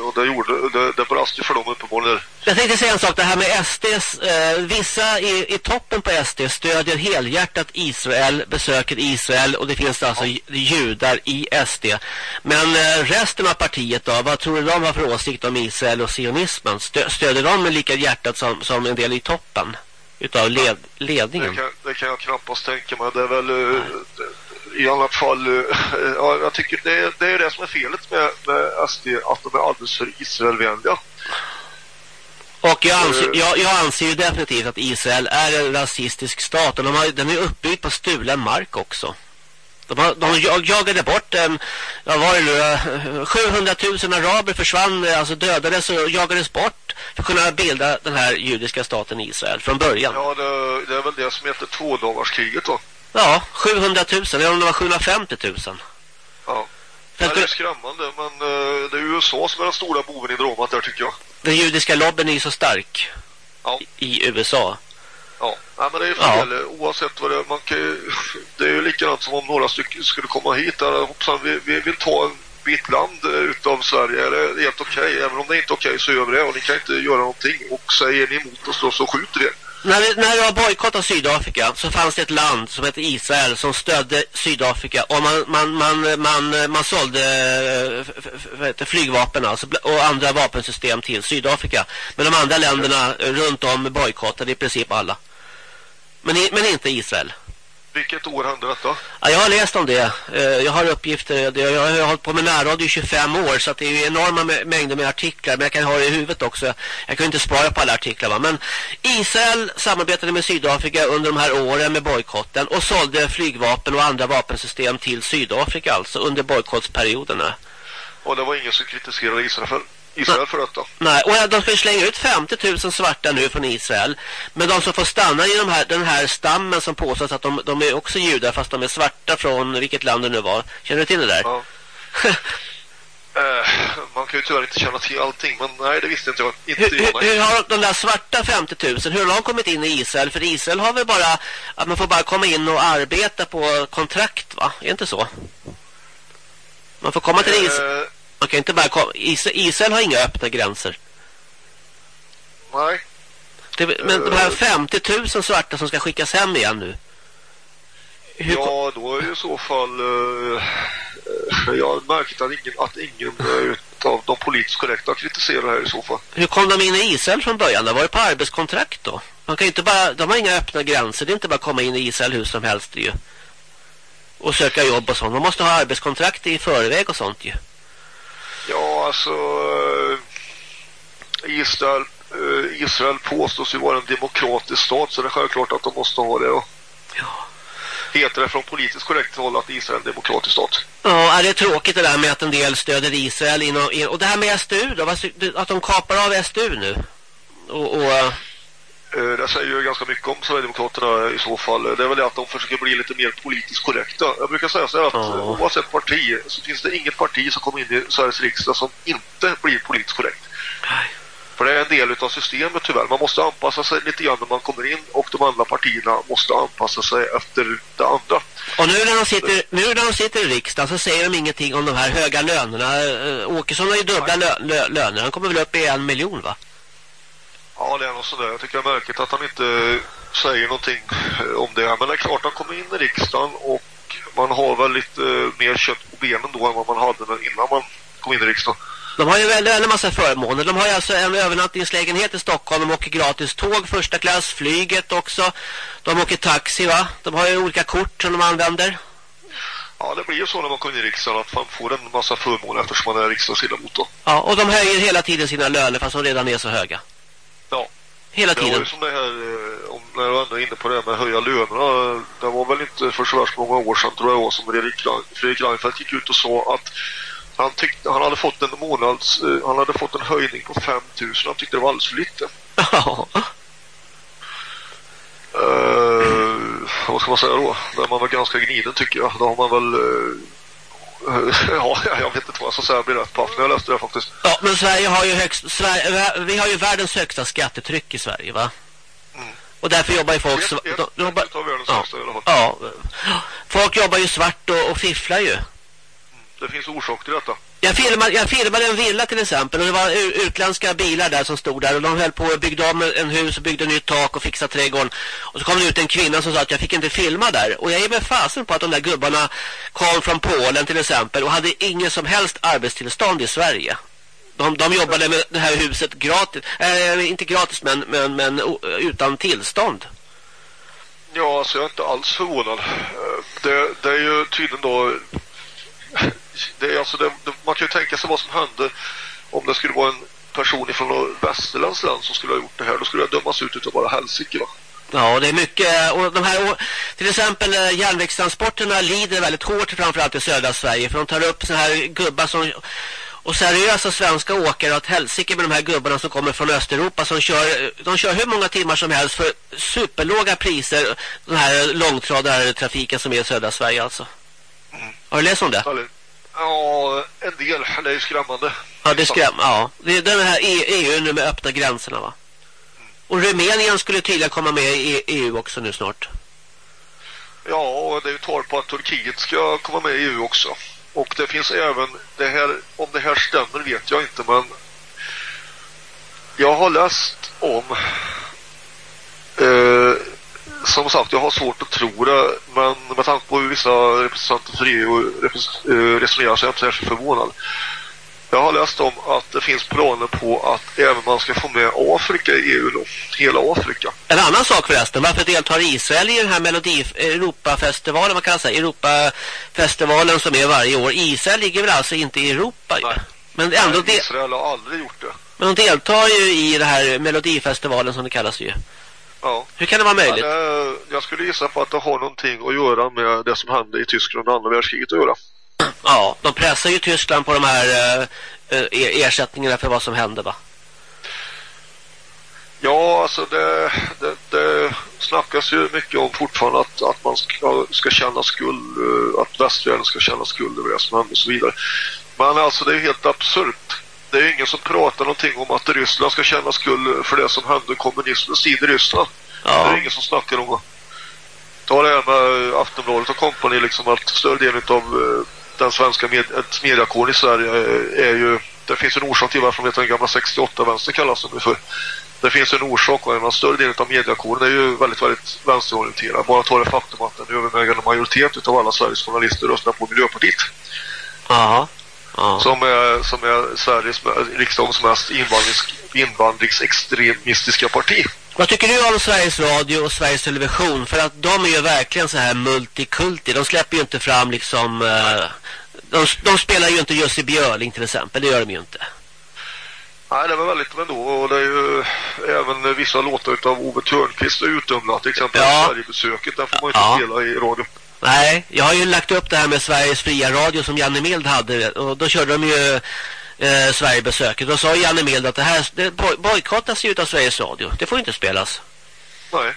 Och det, gjorde, det, det brast ju för dem uppenbarligen. Jag tänkte säga en sak, det här med SDs, eh, vissa i, i toppen på SD stödjer helhjärtat Israel, besöker Israel och det finns alltså ja. judar i SD. Men eh, resten av partiet då, vad tror du de har för åsikt om Israel och sionismen? Stö, stöder de med lika hjärtat som, som en del i toppen? Utav led, ledningen. Det kan, det kan, jag knappast tänka mig. Det är väl uh, i alla fall, uh, ja, jag tycker det, det är det som är felet med, med SD, att de är alldeles för Israelvänliga. Och jag anser, jag, jag anser ju definitivt att Israel är en rasistisk stat och de har, den är uppbyggd på stulen mark också. De, de jagade bort en, ja, var det nu, 700 000 araber försvann, alltså dödades och jagades bort för att kunna bilda den här judiska staten Israel från början. Ja, det, det är väl det som heter tvådagarskriget då. Ja, 700 000, eller om det var 750 000. Ja. Det är skrämmande, men uh, det är USA som är den stora boven i dramat där tycker jag. Den judiska lobbyn är ju så stark ja. i USA. Ja, Nej, men det är fel. Ja. Oavsett vad det är. Man kan, det är ju likadant som om några stycken skulle komma hit. Där, hoppsan, vi, vi vill ta en bit land utav Sverige. Är det helt okej? Okay? Även om det är inte är okej okay, så gör vi det. Och ni kan inte göra någonting. Och säger ni emot oss då så skjuter det. När, det, när det var bojkott av Sydafrika så fanns det ett land som hette Israel som stödde Sydafrika och man, man, man, man, man sålde äh, flygvapen alltså, och andra vapensystem till Sydafrika. Men de andra länderna runt om bojkottade i princip alla. Men, men inte Israel. Vilket år hände detta? Ja, jag har läst om det. Eh, jag har uppgifter. Jag har hållit på med närradio i 25 år så det är enorma mängder med artiklar. Men jag kan ha det i huvudet också. Jag kan inte spara på alla artiklar. Va? Men Israel samarbetade med Sydafrika under de här åren med bojkotten och sålde flygvapen och andra vapensystem till Sydafrika alltså under bojkottsperioderna. Och det var ingen som kritiserade Israel för Israel för detta. Nej, och de ska slänga ut 50 000 svarta nu från Israel. Men de som får stanna i de här, den här stammen som påstås att de, de är också judar fast de är svarta från vilket land det nu var. Känner du till det där? Ja. uh, man kan ju tyvärr inte känna till allting, men nej, det visste inte jag. Inte hur, hur, hur har de där svarta 50 000, hur har de kommit in i Israel? För Israel har väl bara, att man får bara komma in och arbeta på kontrakt, va? Är inte så? Man får komma till Israel. Man kan inte bara komma... Israel har inga öppna gränser. Nej. Det, men de här 50 000 svarta som ska skickas hem igen nu. Hur ja, då är det i så fall... Uh, jag har märkt att ingen, att ingen av de politiskt korrekta kritiserar det här i så fall. Hur kom de in i Israel från början? Det var det på arbetskontrakt då? Man kan inte bara, de har inga öppna gränser. Det är inte bara att komma in i Israel hur som helst ju. Och söka jobb och sånt. Man måste ha arbetskontrakt i förväg och sånt ju. Alltså eh, Israel, eh, Israel påstås ju vara en demokratisk stat så det är självklart att de måste ha det då. Ja. Heter det från politiskt korrekt håll att Israel är en demokratisk stat? Ja, det är tråkigt det där med att en del stöder Israel inom, och det här med SDU då, att de kapar av SDU nu. Och, och Eh, det säger ju ganska mycket om Sverigedemokraterna i så fall. Det är väl det att de försöker bli lite mer politiskt korrekta. Jag brukar säga så här att oh. oavsett parti så finns det inget parti som kommer in i Sveriges riksdag som inte blir politiskt korrekt. Nej. För det är en del av systemet tyvärr. Man måste anpassa sig lite grann när man kommer in och de andra partierna måste anpassa sig efter det andra. Och nu när de sitter, nu när de sitter i riksdagen så säger de ingenting om de här höga lönerna. Eh, Åkesson har ju dubbla lö, lö, löner. Han kommer väl upp i en miljon va? Ja, det är nog sådär. Jag tycker det är märkligt att han inte säger någonting eh, om det. Men det är klart, han kommer in i riksdagen och man har väl lite eh, mer kött på benen då än vad man hade innan man kom in i riksdagen. De har ju väldigt, väldigt massa förmåner. De har ju alltså en övernattningslägenhet i Stockholm. De åker gratis tåg, första klass, flyget också. De åker taxi va? De har ju olika kort som de använder. Ja, det blir ju så när man kommer in i riksdagen att man får en massa förmåner eftersom man är riksdagsledamot då. Ja, och de höjer hela tiden sina löner fast de redan är så höga. Hela tiden. Det var ju som det här, eh, om när du ändå är inne på det här med höja lönerna. Det var väl inte för så många år sedan tror jag som Fredrik, Reinfeldt gick ut och sa att han tyckte han hade fått en månads eh, han hade fått en höjning på 5000 han tyckte det var alldeles för lite. Uh, vad ska man säga då? Där man var ganska gniden tycker jag. Då har man väl ja, jag vet inte vad säga. Jag blir rätt när jag läste det faktiskt. Ja, men Sverige har ju högst, Sverige, vi har ju världens högsta skattetryck i Sverige, va? Mm. Och därför jobbar ju folk... Ett, ett, de, jobbar, ja, ja, ja, folk jobbar ju svart och, och fifflar ju. Mm. Det finns orsak till detta. Jag filmade, jag filmade en villa till exempel och det var utländska bilar där som stod där och de höll på och byggde om en hus och byggde nytt tak och fixade trädgården. Och så kom det ut en kvinna som sa att jag fick inte filma där. Och jag är med fasen på att de där gubbarna kom från Polen till exempel och hade ingen som helst arbetstillstånd i Sverige. De, de jobbade med det här huset gratis. Äh, inte gratis men, men, men utan tillstånd. Ja, alltså jag är inte alls förvånad. Eh, det, det är ju tydligen då... Det är alltså det, man kan ju tänka sig vad som hände om det skulle vara en person från västerlands land som skulle ha gjort det här. Då skulle det dömas ut utav bara helsike va? Ja, det är mycket. Och de här, till exempel eh, järnvägstransporterna lider väldigt hårt framförallt i södra Sverige. För de tar upp så här gubbar som och seriösa svenska åkare att helsike med de här gubbarna som kommer från Östeuropa som kör, de kör hur många timmar som helst för superlåga priser den här långtradartrafiken som är i södra Sverige alltså. Mm. Har du läst om det? Ja, en del. Det är ju skrämmande. Ja, det är skrämmande. Ja. Det är den här EU e nu med öppna gränserna va? Mm. Och Rumänien skulle tydligen komma med i EU också nu snart. Ja, och det är ju tal på att Turkiet ska komma med i EU också. Och det finns även det här, om det här stämmer vet jag inte men jag har läst om eh, som sagt jag har svårt att tro det men med tanke på hur vissa representanter för EU eh, resonerar så är jag inte särskilt förvånad. Jag har läst om att det finns planer på att även man ska få med Afrika i EU då. Hela Afrika. En annan sak förresten. Varför deltar Israel i den här Melodi Europafestivalen? Man kan säga Europafestivalen som är varje år. Israel ligger väl alltså inte i Europa? Nej. Men ändå Nej, Israel har aldrig gjort det. Men de deltar ju i den här Melodifestivalen som det kallas ju. Ja. Hur kan det vara möjligt? Men, eh, jag skulle gissa på att det har någonting att göra med det som hände i Tyskland under andra världskriget att göra. Ja, de pressar ju Tyskland på de här uh, ersättningarna för vad som hände va? Ja, alltså det, det, det snackas ju mycket om fortfarande att, att man ska, ska känna skuld, att västvärlden ska känna skuld över det som hände och så vidare. Men alltså det är helt absurt. Det är ingen som pratar någonting om att Ryssland ska känna skuld för det som hände kommunismens tid i Ryssland. Ja. Det är ingen som snackar om det. Ta det här med Aftonbladet och kompani liksom att större delen av den svenska med, mediakåren i Sverige är ju det finns en orsak till varför de heter den gamla 68-vänster kallas de för. Det finns en orsak och en större del av mediakåren är ju väldigt, väldigt vänsterorienterad. Bara ta det faktum att en övervägande majoritet av alla Sveriges journalister röstar på Miljöpartiet. Aha. Aha. Som, är, som är Sveriges riksdagens mest invandrings, invandringsextremistiska parti. Vad tycker du om Sveriges Radio och Sveriges Television? För att de är ju verkligen så här multikulti. De släpper ju inte fram liksom... Uh, de, de, spelar ju inte Jussi Björling till exempel. Det gör de ju inte. Nej, det var väldigt men då. Och det är ju även vissa låtar av Ove Törnqvist utdömda. Till exempel ja. Sverigebesöket. Den får man inte ja. spela i radio. Nej, jag har ju lagt upp det här med Sveriges fria radio som Janne Mild hade. Och då körde de ju eh, Sverigebesöket. Då sa Janne Mild att det här det bojkottas ju av Sveriges Radio. Det får inte spelas. Nej.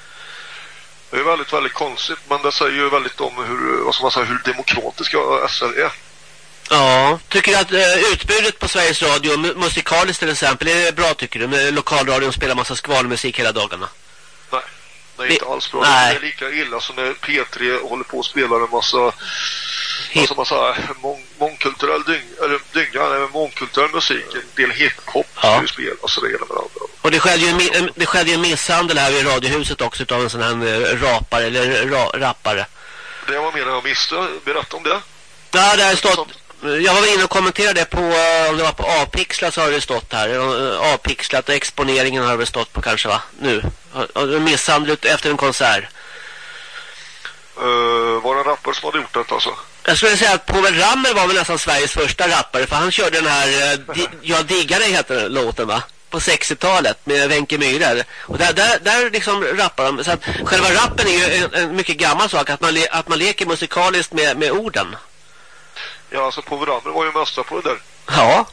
Det är väldigt, väldigt konstigt. Men det säger ju väldigt om hur, vad ska man säga, hur demokratiska SR är. Ja, tycker du att uh, utbudet på Sveriges Radio, musikaliskt till exempel, är det bra tycker du? Med lokalradion spelar massa skvalmusik hela dagarna. Nej, det inte alls bra. Nej. Det är lika illa som när P3 håller på och spelar en massa. Alltså massa mång, mångkulturell dyng, eller dynga, eller mångkulturell musik, en del hiphop ja. spel och så vidare med andra. Och det skedde ju en, det skedde en misshandel här vid radiohuset också av en sån här eh, rapare eller ra, rappare. Det var mer än jag visste. Berätta om det. Ja, det har stått jag var inne och kommenterade det på eh, om det var på A-pixlat så har det stått här. Eh, A-pixlat och exponeringen har det stått på kanske va? Nu. Misshandel efter en konsert. Uh, var det en rappare som hade gjort det alltså? Jag skulle säga att Povel Ramel var väl nästan Sveriges första rappare för han körde den här di Jag diggar dig heter låten va? På 60-talet med Wenke Myhrer. Och där, där, där liksom rappar de. Så att själva rappen är ju en, en mycket gammal sak. Att man, att man leker musikaliskt med, med orden. Ja, alltså Povel Ramel var ju mästare på det där. Ja,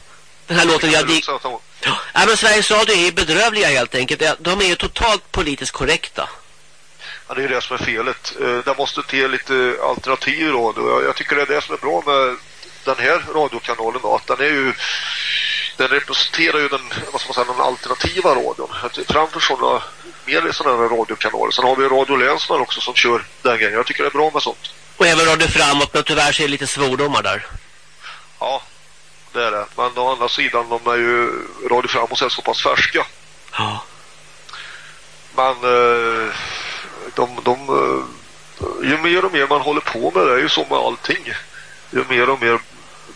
den här låten jag diggar. Ja, men Sveriges Radio är bedrövliga helt enkelt. De är ju totalt politiskt korrekta. Ja, det är det som är felet. Eh, det måste till lite alternativ radio. Jag tycker det är det som är bra med den här radiokanalen då, att den är ju den representerar ju den, vad ska man säga, den alternativa radion. Framför sådana mer sådana här radiokanaler. Sen har vi Radio Länsman också som kör den grejen. Jag tycker det är bra med sånt. Och även Radio Framåt, men tyvärr så är det lite svordomar där. Ja, det är det. Men å andra sidan, de är ju Radio Framåt är så pass färska. Ja. Men eh, de, de, eh, ju mer och mer man håller på med det, är ju så med allting. Ju mer och mer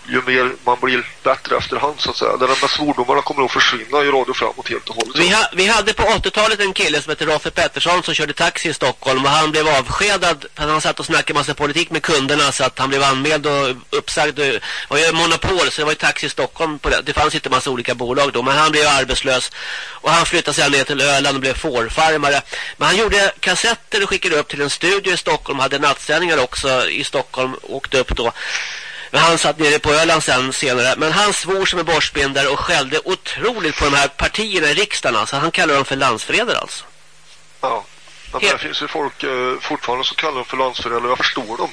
ju mer man blir bättre efterhand så att säga. De där svordomarna kommer att försvinna i radio framåt helt och hållet. Vi, ha, vi hade på 80-talet en kille som heter Roffe Pettersson som körde taxi i Stockholm och han blev avskedad för han satt och snackade massa politik med kunderna så att han blev anmäld och uppsagd. Det var ju monopol så det var ju taxi i Stockholm. På det. det fanns inte massa olika bolag då men han blev arbetslös och han flyttade sig ner till Öland och blev fårfarmare. Men han gjorde kassetter och skickade upp till en studio i Stockholm hade nattsändningar också i Stockholm åkte upp då. Men han satt nere på Öland sen senare. Men han svor som en borstbindare och skällde otroligt på de här partierna i riksdagen. Alltså. Han kallar dem för landsfreder alltså. Ja, men det finns ju folk eh, fortfarande som kallar dem för landsförrädare. Jag förstår dem.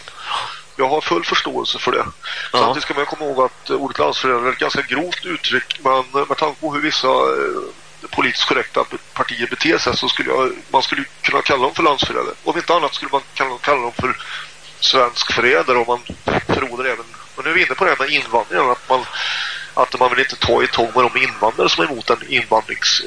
Jag har full förståelse för det. Ja. Samtidigt ska man komma ihåg att ordet landsförrädare är ett ganska grovt uttryck. Men med tanke på hur vissa eh, politiskt korrekta partier beter sig så skulle jag, man skulle kunna kalla dem för landsförrädare. Om inte annat skulle man kalla, kalla dem för svensk förrädare om man förordar även men nu är vi inne på det här med invandringen att man, att man vill inte ta i tång med de invandrare som är emot den invandrings,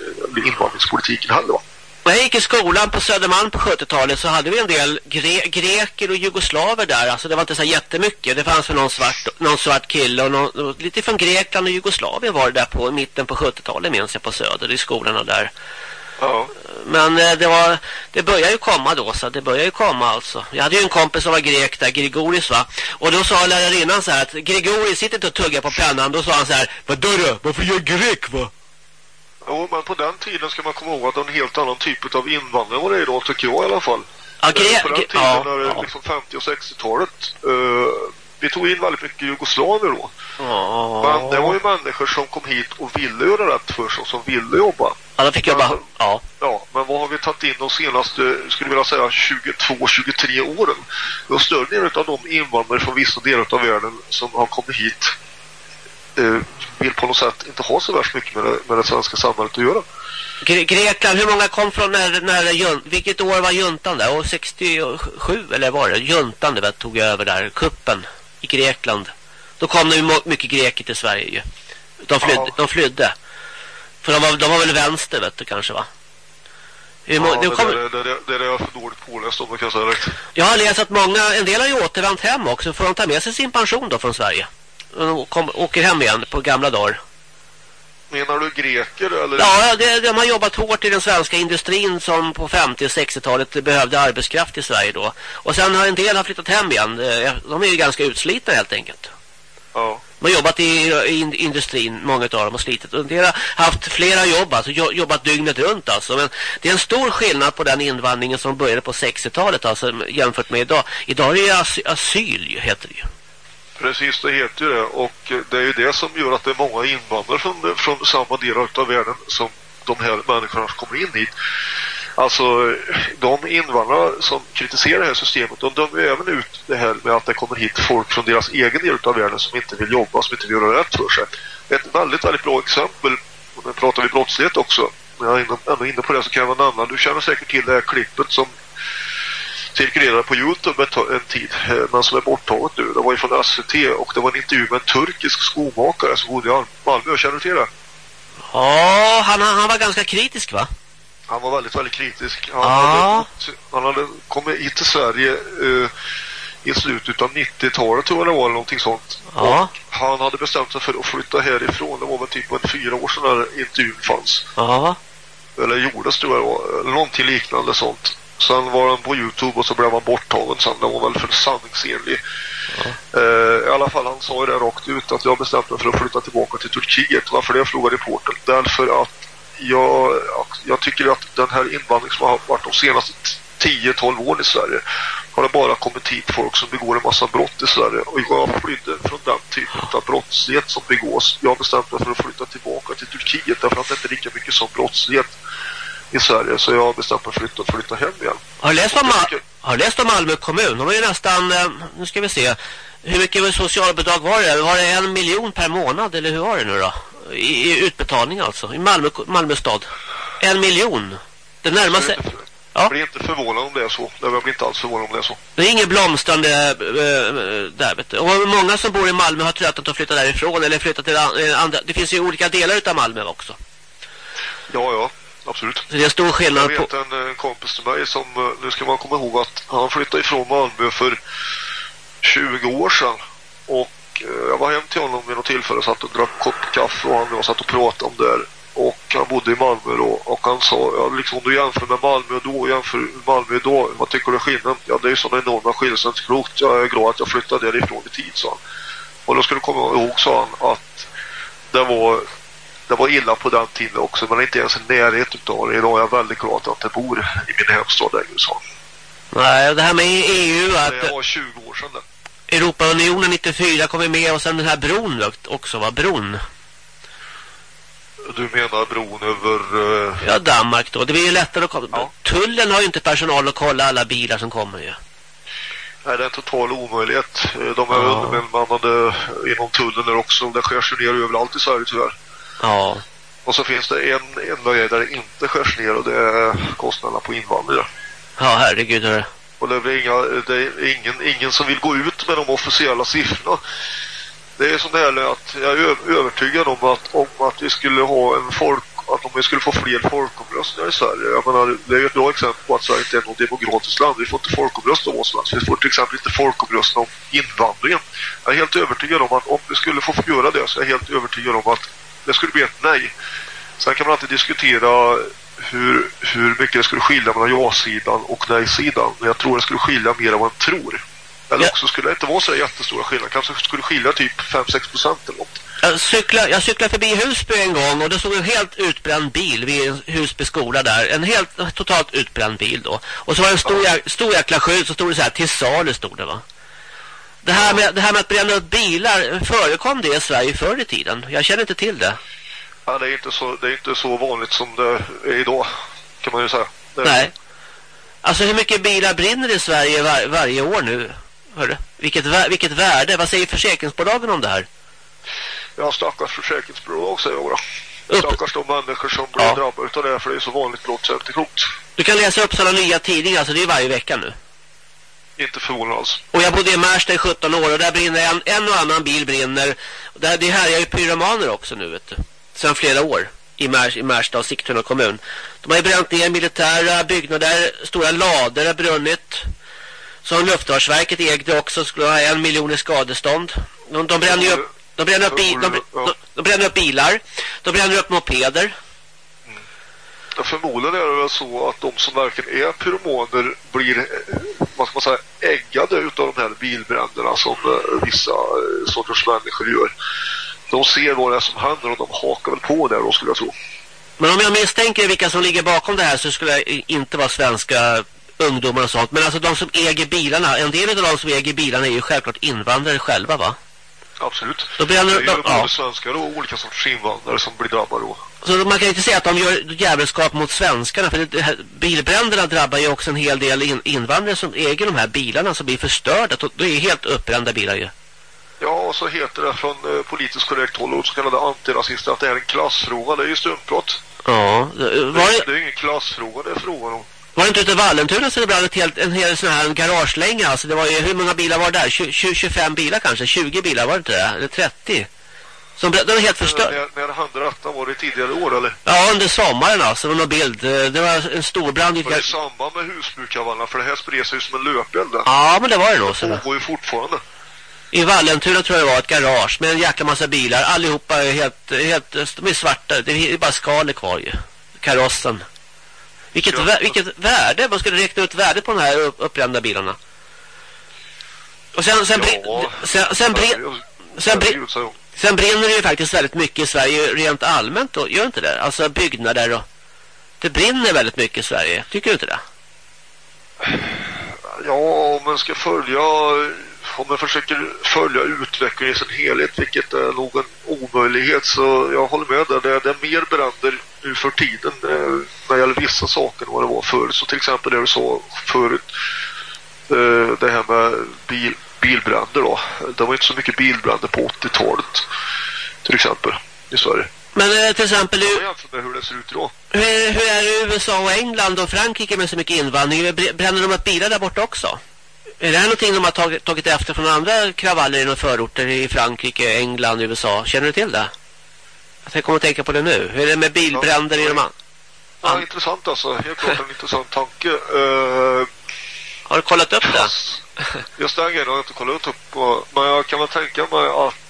invandringspolitiken heller va? När jag gick i skolan på Södermalm på 70-talet så hade vi en del gre greker och jugoslaver där. Alltså det var inte så jättemycket. Det fanns väl någon svart, någon svart kille och någon, lite från Grekland och Jugoslavien var det där på mitten på 70-talet minns jag på Söder i skolorna där. Ja. Men eh, det var det börjar ju komma då så det börjar ju komma alltså. Jag hade ju en kompis som var grek där, Grigoris va. Och då sa lärarinnan så här att Grigoris sitter inte och tuggar på pennan. Då sa han så här, vadå då? Varför jag grek va? Jo, men på den tiden ska man komma ihåg att en helt annan typ av invandring var det idag tycker jag i alla fall. Ja, gre- på den tiden ja, när det liksom 50- och 60-talet uh, vi tog in väldigt mycket jugoslaver då. Ja. Men det var ju människor som kom hit och ville göra rätt för sig och som ville jobba. Ja, de fick jobba. Men, ja. ja, men vad har vi tagit in de senaste, skulle vilja säga, 22-23 åren? Har större del av de invandrare från vissa delar av världen som har kommit hit eh, vill på något sätt inte ha så värst mycket med det, med det svenska samhället att göra. Gre Grekland, hur många kom från när, när vilket år var juntan där? Och 67 eller var det? Juntan det tog över där, kuppen i Grekland. Då kom det ju mycket greker till Sverige ju. De flydde. Ja. De flydde. För de var, de var väl vänster vet du kanske va? Ja, det, kom... det, det, det, det är jag för dåligt påläst om, kan jag säga rätt. Jag har läst att många, en del har ju återvänt hem också. Får de ta med sig sin pension då från Sverige? De kom, åker hem igen på gamla dagar. Menar du greker eller? Ja, det, de har jobbat hårt i den svenska industrin som på 50- och 60-talet behövde arbetskraft i Sverige då. Och sen har en del har flyttat hem igen. Eh, de är ju ganska utslitna helt enkelt. Ja. De har jobbat i, i industrin, många av dem har slitit. Och del har haft flera jobb, alltså jobbat dygnet runt alltså. Men det är en stor skillnad på den invandringen som började på 60-talet alltså jämfört med idag. Idag är det asy asyl, heter det ju. Precis, det heter ju det. Och eh, det är ju det som gör att det är många invandrare från, från samma delar av världen som de här människorna som kommer in hit. Alltså, de invandrare som kritiserar det här systemet, de dömer ju även ut det här med att det kommer hit folk från deras egen del av världen som inte vill jobba, som inte vill göra rätt för sig. Ett väldigt, väldigt bra exempel, och nu pratar vi brottslighet också, när jag är ändå inne på det så kan jag nämna, du känner säkert till det här klippet som cirkulerade på Youtube en tid eh, men som är borttaget nu. Det var ju från SVT och det var en intervju med en turkisk skomakare som bodde i Malmö. Känner du till det? Ja, han, han var ganska kritisk va? Han var väldigt, väldigt kritisk. Han, hade, han hade kommit hit till Sverige uh, i slutet av 90-talet tror jag det var eller någonting sånt. Ja. Och han hade bestämt sig för att flytta härifrån. Det var väl typ en fyra år sedan när intervjun fanns. Ja. Eller gjordes tror jag det var. Eller någonting liknande sånt. Sen var han på Youtube och så blev han borttagen sen. Den var väl för sanningsenlig. Ja. Uh, I alla fall han sa ju det rakt ut att jag bestämt mig för att flytta tillbaka till Turkiet. Varför det frågade reportern? Därför att jag, jag tycker att den här invandringen som har varit de senaste 10-12 åren i Sverige har det bara kommit hit folk som begår en massa brott i Sverige. Och jag flydde från den typen av brottslighet som begås. Jag har bestämt mig för att flytta tillbaka till Turkiet därför att det inte är lika mycket som brottslighet i Sverige så jag har bestämt mig för att flytta hem igen. Har du läst om, har läst om Malmö kommun? De var ju nästan, eh, nu ska vi se, hur mycket socialbidrag var det? Var det en miljon per månad eller hur var det nu då? I, i utbetalning alltså, i Malmö, Malmö stad. En miljon. Det närmar sig... Jag blir inte förvånad om det är så. Jag blir inte alls förvånad om det är så. Det är ingen blomstrande äh, där vet du. Och många som bor i Malmö har tröttat att flytta därifrån eller flytta till andra. Det finns ju olika delar av Malmö också. Ja, ja absolut. Så det är stor skillnad på... Jag vet på... en, en kompis till mig som, eh, nu ska man komma ihåg att han flyttade ifrån Malmö för 20 år sedan. Och eh, jag var hem till honom vid något tillfälle och satt och drack kopp kaffe och han och jag satt och pratade om det här. Och han bodde i Malmö då och han sa, ja, liksom om du jämför med Malmö då och jämför Malmö då, vad tycker du är skillnaden? Ja det är ju sådana enorma skillnader, klokt, jag är glad att jag flyttade därifrån i tid, sa han. Och då ska du komma ihåg, sa han, att det var det var illa på den tiden också, men inte ens i närheten utav det. Idag är jag väldigt glad att jag inte bor i min hemstad längre, sa han. Nej, det här med EU att... Det var 20 år sedan det. Europaunionen 94 kommer med och sen den här bron också, va? Bron. Du menar bron över... Uh... Ja, Danmark då. Det blir ju lättare att komma. Ja. Tullen har ju inte personal att kolla alla bilar som kommer ju. Nej, det är en total omöjlighet. De är ja. underbemannade inom tullen där också. Det skärs ju ner överallt i Sverige tyvärr. Ja. Och så finns det en enda grej där det inte skärs ner och det är kostnaderna på invandrare. Ja, herregud. Hörru. Och det är, inga, det är ingen, ingen som vill gå ut med de officiella siffrorna. Det är som det här att jag är övertygad om att, om att vi skulle ha en folk att om vi skulle få fler folkomröstningar i Sverige. Jag menar, det är ett bra exempel på att Sverige inte är något demokratiskt land. Vi får inte folkomrösta om oss. Vi får till exempel inte folkomrösta om invandringen. Jag är helt övertygad om att om vi skulle få göra det så är jag helt övertygad om att det skulle bli ett nej. Sen kan man alltid diskutera hur, hur mycket det skulle skilja mellan ja-sidan och nej-sidan. Men jag tror det skulle skilja mer än vad man tror. Eller ja. också skulle det inte vara så jättestora skillnader. Kanske skulle skilja typ 5-6 procent eller något. Jag cyklade, jag cyklade förbi Husby en gång och det stod en helt utbränd bil vid Husby skola där. En helt totalt utbränd bil då. Och så var det en stor, ja. stor jäkla skylt så stod det så här till salu stod det va. Det här, med, det här med att bränna upp bilar, förekom det i Sverige förr i tiden? Jag känner inte till det. Ja, det är inte så, det är inte så vanligt som det är idag, kan man ju säga. Det Nej. Alltså hur mycket bilar brinner i Sverige var, varje år nu? Hörru? Vilket, vilket värde? Vad säger försäkringsbolagen om det här? Ja, stackars försäkringsbolag säger jag då. Stackars de människor som blir ja. drabbade av det för det är så vanligt brott så inte klokt. Du kan läsa upp sådana nya tidningar, alltså det är varje vecka nu. Inte förvånad alls. Och jag bodde i Märsta i 17 år och där brinner en, en och annan bil brinner. Där, det här är ju pyromaner också nu vet du. Sedan flera år i, Mär, i Märsta och Sigtuna kommun. De har ju bränt ner militära byggnader, stora lader har brunnit. Som Luftfartsverket ägde också skulle ha en miljon i skadestånd. De, de bränner ju upp de bränner upp, bi, de, de, de bränner upp bilar. De bränner upp mopeder. Förmodligen är det väl så att de som verkligen är pyromaner blir eh, vad ska man säga, äggade utav de här bilbränderna som eh, vissa eh, sorters människor gör. De ser vad det är som händer och de hakar väl på där då skulle jag tro. Men om jag misstänker vilka som ligger bakom det här så skulle det inte vara svenska ungdomar och sånt. Men alltså de som äger bilarna, en del av de som äger bilarna är ju självklart invandrare själva va? Absolut. Då bränner, det är ju både ja. svenskar och olika sorters invandrare som blir drabbade då. Så man kan inte säga att de gör jävelskap mot svenskarna. För det, här, bilbränderna drabbar ju också en hel del in, invandrare som äger de här bilarna som blir förstörda. Det är helt uppbrända bilar ju. Ja, och så heter det från eh, politiskt korrekt håll och så kallade antirasister att det är en klassfråga. Det är ju struntprat. Ja. Det, det, det är ingen klassfråga det är frågan om. Var det inte ute i Vallentuna så det brann ett helt, en hel sån här garagelänga? Alltså det var ju, hur många bilar var det där? 20, 25 bilar kanske? 20 bilar var det inte det? Eller 30? Som de var helt förstörd. När, när hände detta? Var det tidigare år eller? Ja, under sommaren alltså. Det var någon bild. Det var en stor brand. Var det i samband med husbrukarvallarna? För det här spred sig som en löpeld. Ja, men det var det nog. Det pågår ju fortfarande. I Vallentuna tror jag det var ett garage med en jäkla massa bilar. Allihopa är helt, helt, de är svarta. Det är bara skalet kvar ju. Karossen. Vilket, vä vilket värde? Man skulle räkna ut värdet på de här uppbrända bilarna. Och sen sen ja, sen sen, brin sen, brin sen Sen brinner det ju faktiskt väldigt mycket i Sverige rent allmänt då, gör inte det? Alltså byggnader och det brinner väldigt mycket i Sverige. Tycker du inte det? Ja, om man ska följa om man försöker följa utvecklingen i sin helhet, vilket är nog en omöjlighet, så jag håller med där. Det, det är mer bränder nu för tiden eh, när det gäller vissa saker än vad det var förr. Så till exempel det du sa förut, eh, det här med bil, bilbränder då. Det var inte så mycket bilbränder på 80-talet, till exempel, i Sverige. Men eh, till exempel... Hur, hur det ser ut idag. Hur, hur är det i USA och England och Frankrike med så mycket invandring? Bränner de upp bilar där borta också? Är det här någonting de har tagit, tagit efter från andra kravaller i några förorter i Frankrike, England, USA? Känner du till det? Jag kommer att tänka på det nu. Hur är det med bilbränder ja, i de andra? Ja, intressant alltså. Helt klart en intressant tanke. Uh, Har du kollat upp det? Just den grejen har jag inte kollat upp på. Men jag kan väl tänka mig att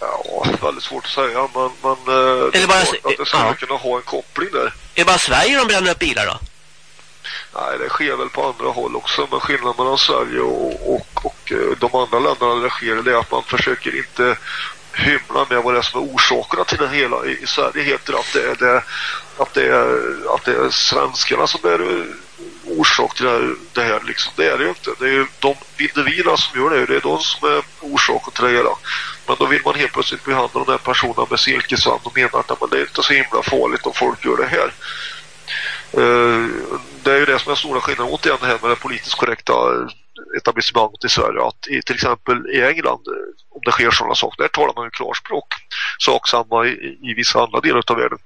Ja, väldigt svårt att säga. Men, men eh, det är bara, att det skulle ja. kunna ha en koppling där. Är det bara Sverige de bränner upp bilar då? Nej, det sker väl på andra håll också. Men skillnaden mellan Sverige och, och, och eh, de andra länderna där det sker det är att man försöker inte hymla med vad det är som är orsakerna till det hela. I, i Sverige heter det att det är, det, att det är, att det är svenskarna som är orsak till det här. Det, liksom. det är det ju inte. Det är ju de individerna som gör det. Det är de som är orsaken till det hela. Men då vill man helt plötsligt behandla de här personerna med silkesvand och menar att men det är inte så himla farligt om folk gör det här. Eh, det är ju det som är stora skillnaden återigen det här med det politiskt korrekta eh, etablissemanget i Sverige att i, till exempel i England eh, om det sker sådana saker, där talar man ju klarspråk sak samma i, i vissa andra delar av världen.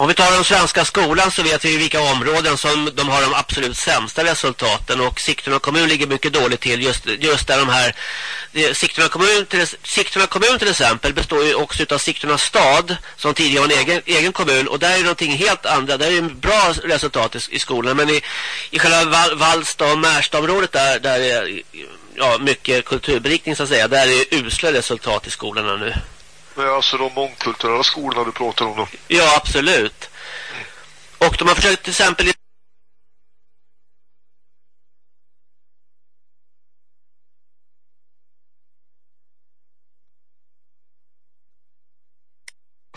Om vi tar den svenska skolan så vet vi vilka områden som de har de absolut sämsta resultaten. Och Sigtuna kommun ligger mycket dåligt till. Just, just där de här eh, Sigtuna kommun, till, Sigtuna kommun till exempel består ju också av Sigtuna stad som tidigare var en egen, egen kommun. Och där är det någonting helt andra, där är det bra resultat i, i skolan. Men i, i själva Val, Vallsta och Märstaområdet där, där är ja, mycket kulturberikning så att säga, där är det usla resultat i skolorna nu. Men alltså de mångkulturella skolorna du pratar om då? Ja, absolut. Och de har försökt till exempel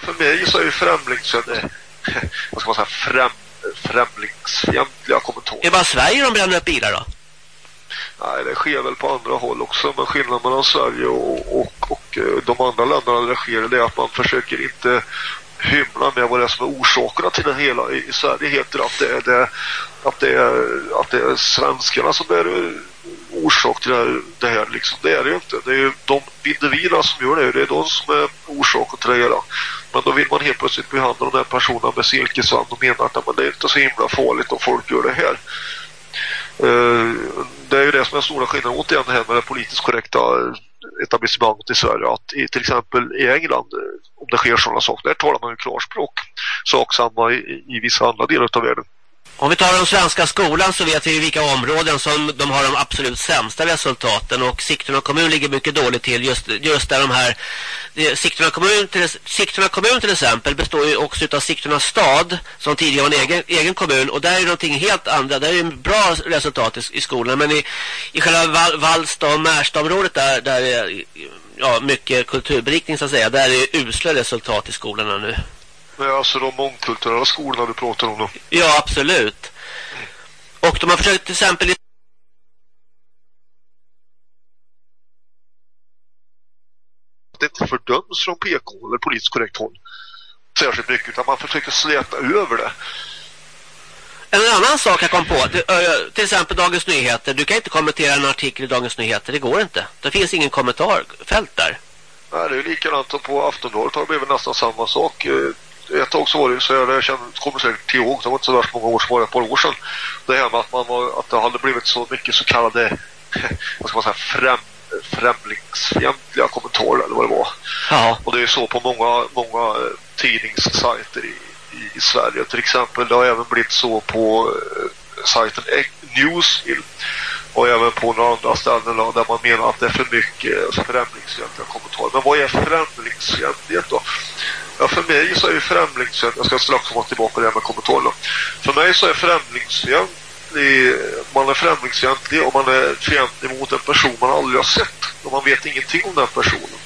För mig så är ju främlings... Vad ska man säga? Främ, främlingsfientliga kommentarer. Är det bara Sverige de bränner upp bilar då? Nej, det sker väl på andra håll också. Men skillnaden mellan Sverige och, och, och Eh, de andra länderna där det sker det är att man försöker inte hymla med vad det är som är orsakerna till det hela. I Sverige heter det att det är, det, att det är, att det är svenskarna som är orsak till det här. Det, här liksom. det är det ju inte. Det är ju de individerna som gör det. Det är de som är orsaken till det hela. Men då vill man helt plötsligt behandla de här personerna med silkesvand och menar att men det är inte så himla farligt om folk gör det här. Eh, det är ju det som är stora skillnaden återigen det här med det politiskt korrekta etablissemanget i Sverige att i, till exempel i England eh, om det sker sådana saker, där talar man ju klarspråk sak samma i, i vissa andra delar av världen. Om vi tar den svenska skolan så vet vi vilka områden som de har de absolut sämsta resultaten. Och Sigtuna kommun ligger mycket dåligt till just, just där de här eh, Sigtuna kommun, till, Sigtuna kommun till exempel består ju också av Sigtuna stad som tidigare var en egen, egen kommun. Och där är det någonting helt andra, där är det bra resultat i, i skolan. Men i, i själva Val, Vallsta och Märstaområdet där, där är ja, mycket kulturberikning så att säga, där är det usla resultat i skolorna nu. Men alltså de mångkulturella skolorna du pratar om då? Ja, absolut. Och de har försökt till exempel det inte fördöms från PK eller politiskt korrekt håll särskilt mycket utan man försöker släta över det. En annan sak jag kom på, till exempel Dagens Nyheter. Du kan inte kommentera en artikel i Dagens Nyheter, det går inte. Det finns ingen kommentarfält där. Nej, det är likadant på Aftonbladet har det blivit nästan samma sak ett tag så var det så jag, jag känner, kommer säkert till ihåg, det var inte så värst många år, så var det ett par år sedan. Det här med att, man var, att det hade blivit så mycket så kallade, vad ska man säga, främ, främlingsfientliga kommentarer eller vad det var. Ja. Och det är så på många, många eh, tidningssajter i, i, i Sverige. Till exempel, det har även blivit så på eh, sajten Newsville och även på några andra ställen där man menar att det är för mycket främlingsfientliga kommentarer. Men vad är främlingsfientlighet då? Ja, för mig så är ju främlingsfientlig, jag ska strax komma tillbaka till det här med kommentarerna. För mig så är främlingsfientlig, man är främlingsfientlig och man är fientlig mot en person man aldrig har sett. Och man vet ingenting om den personen.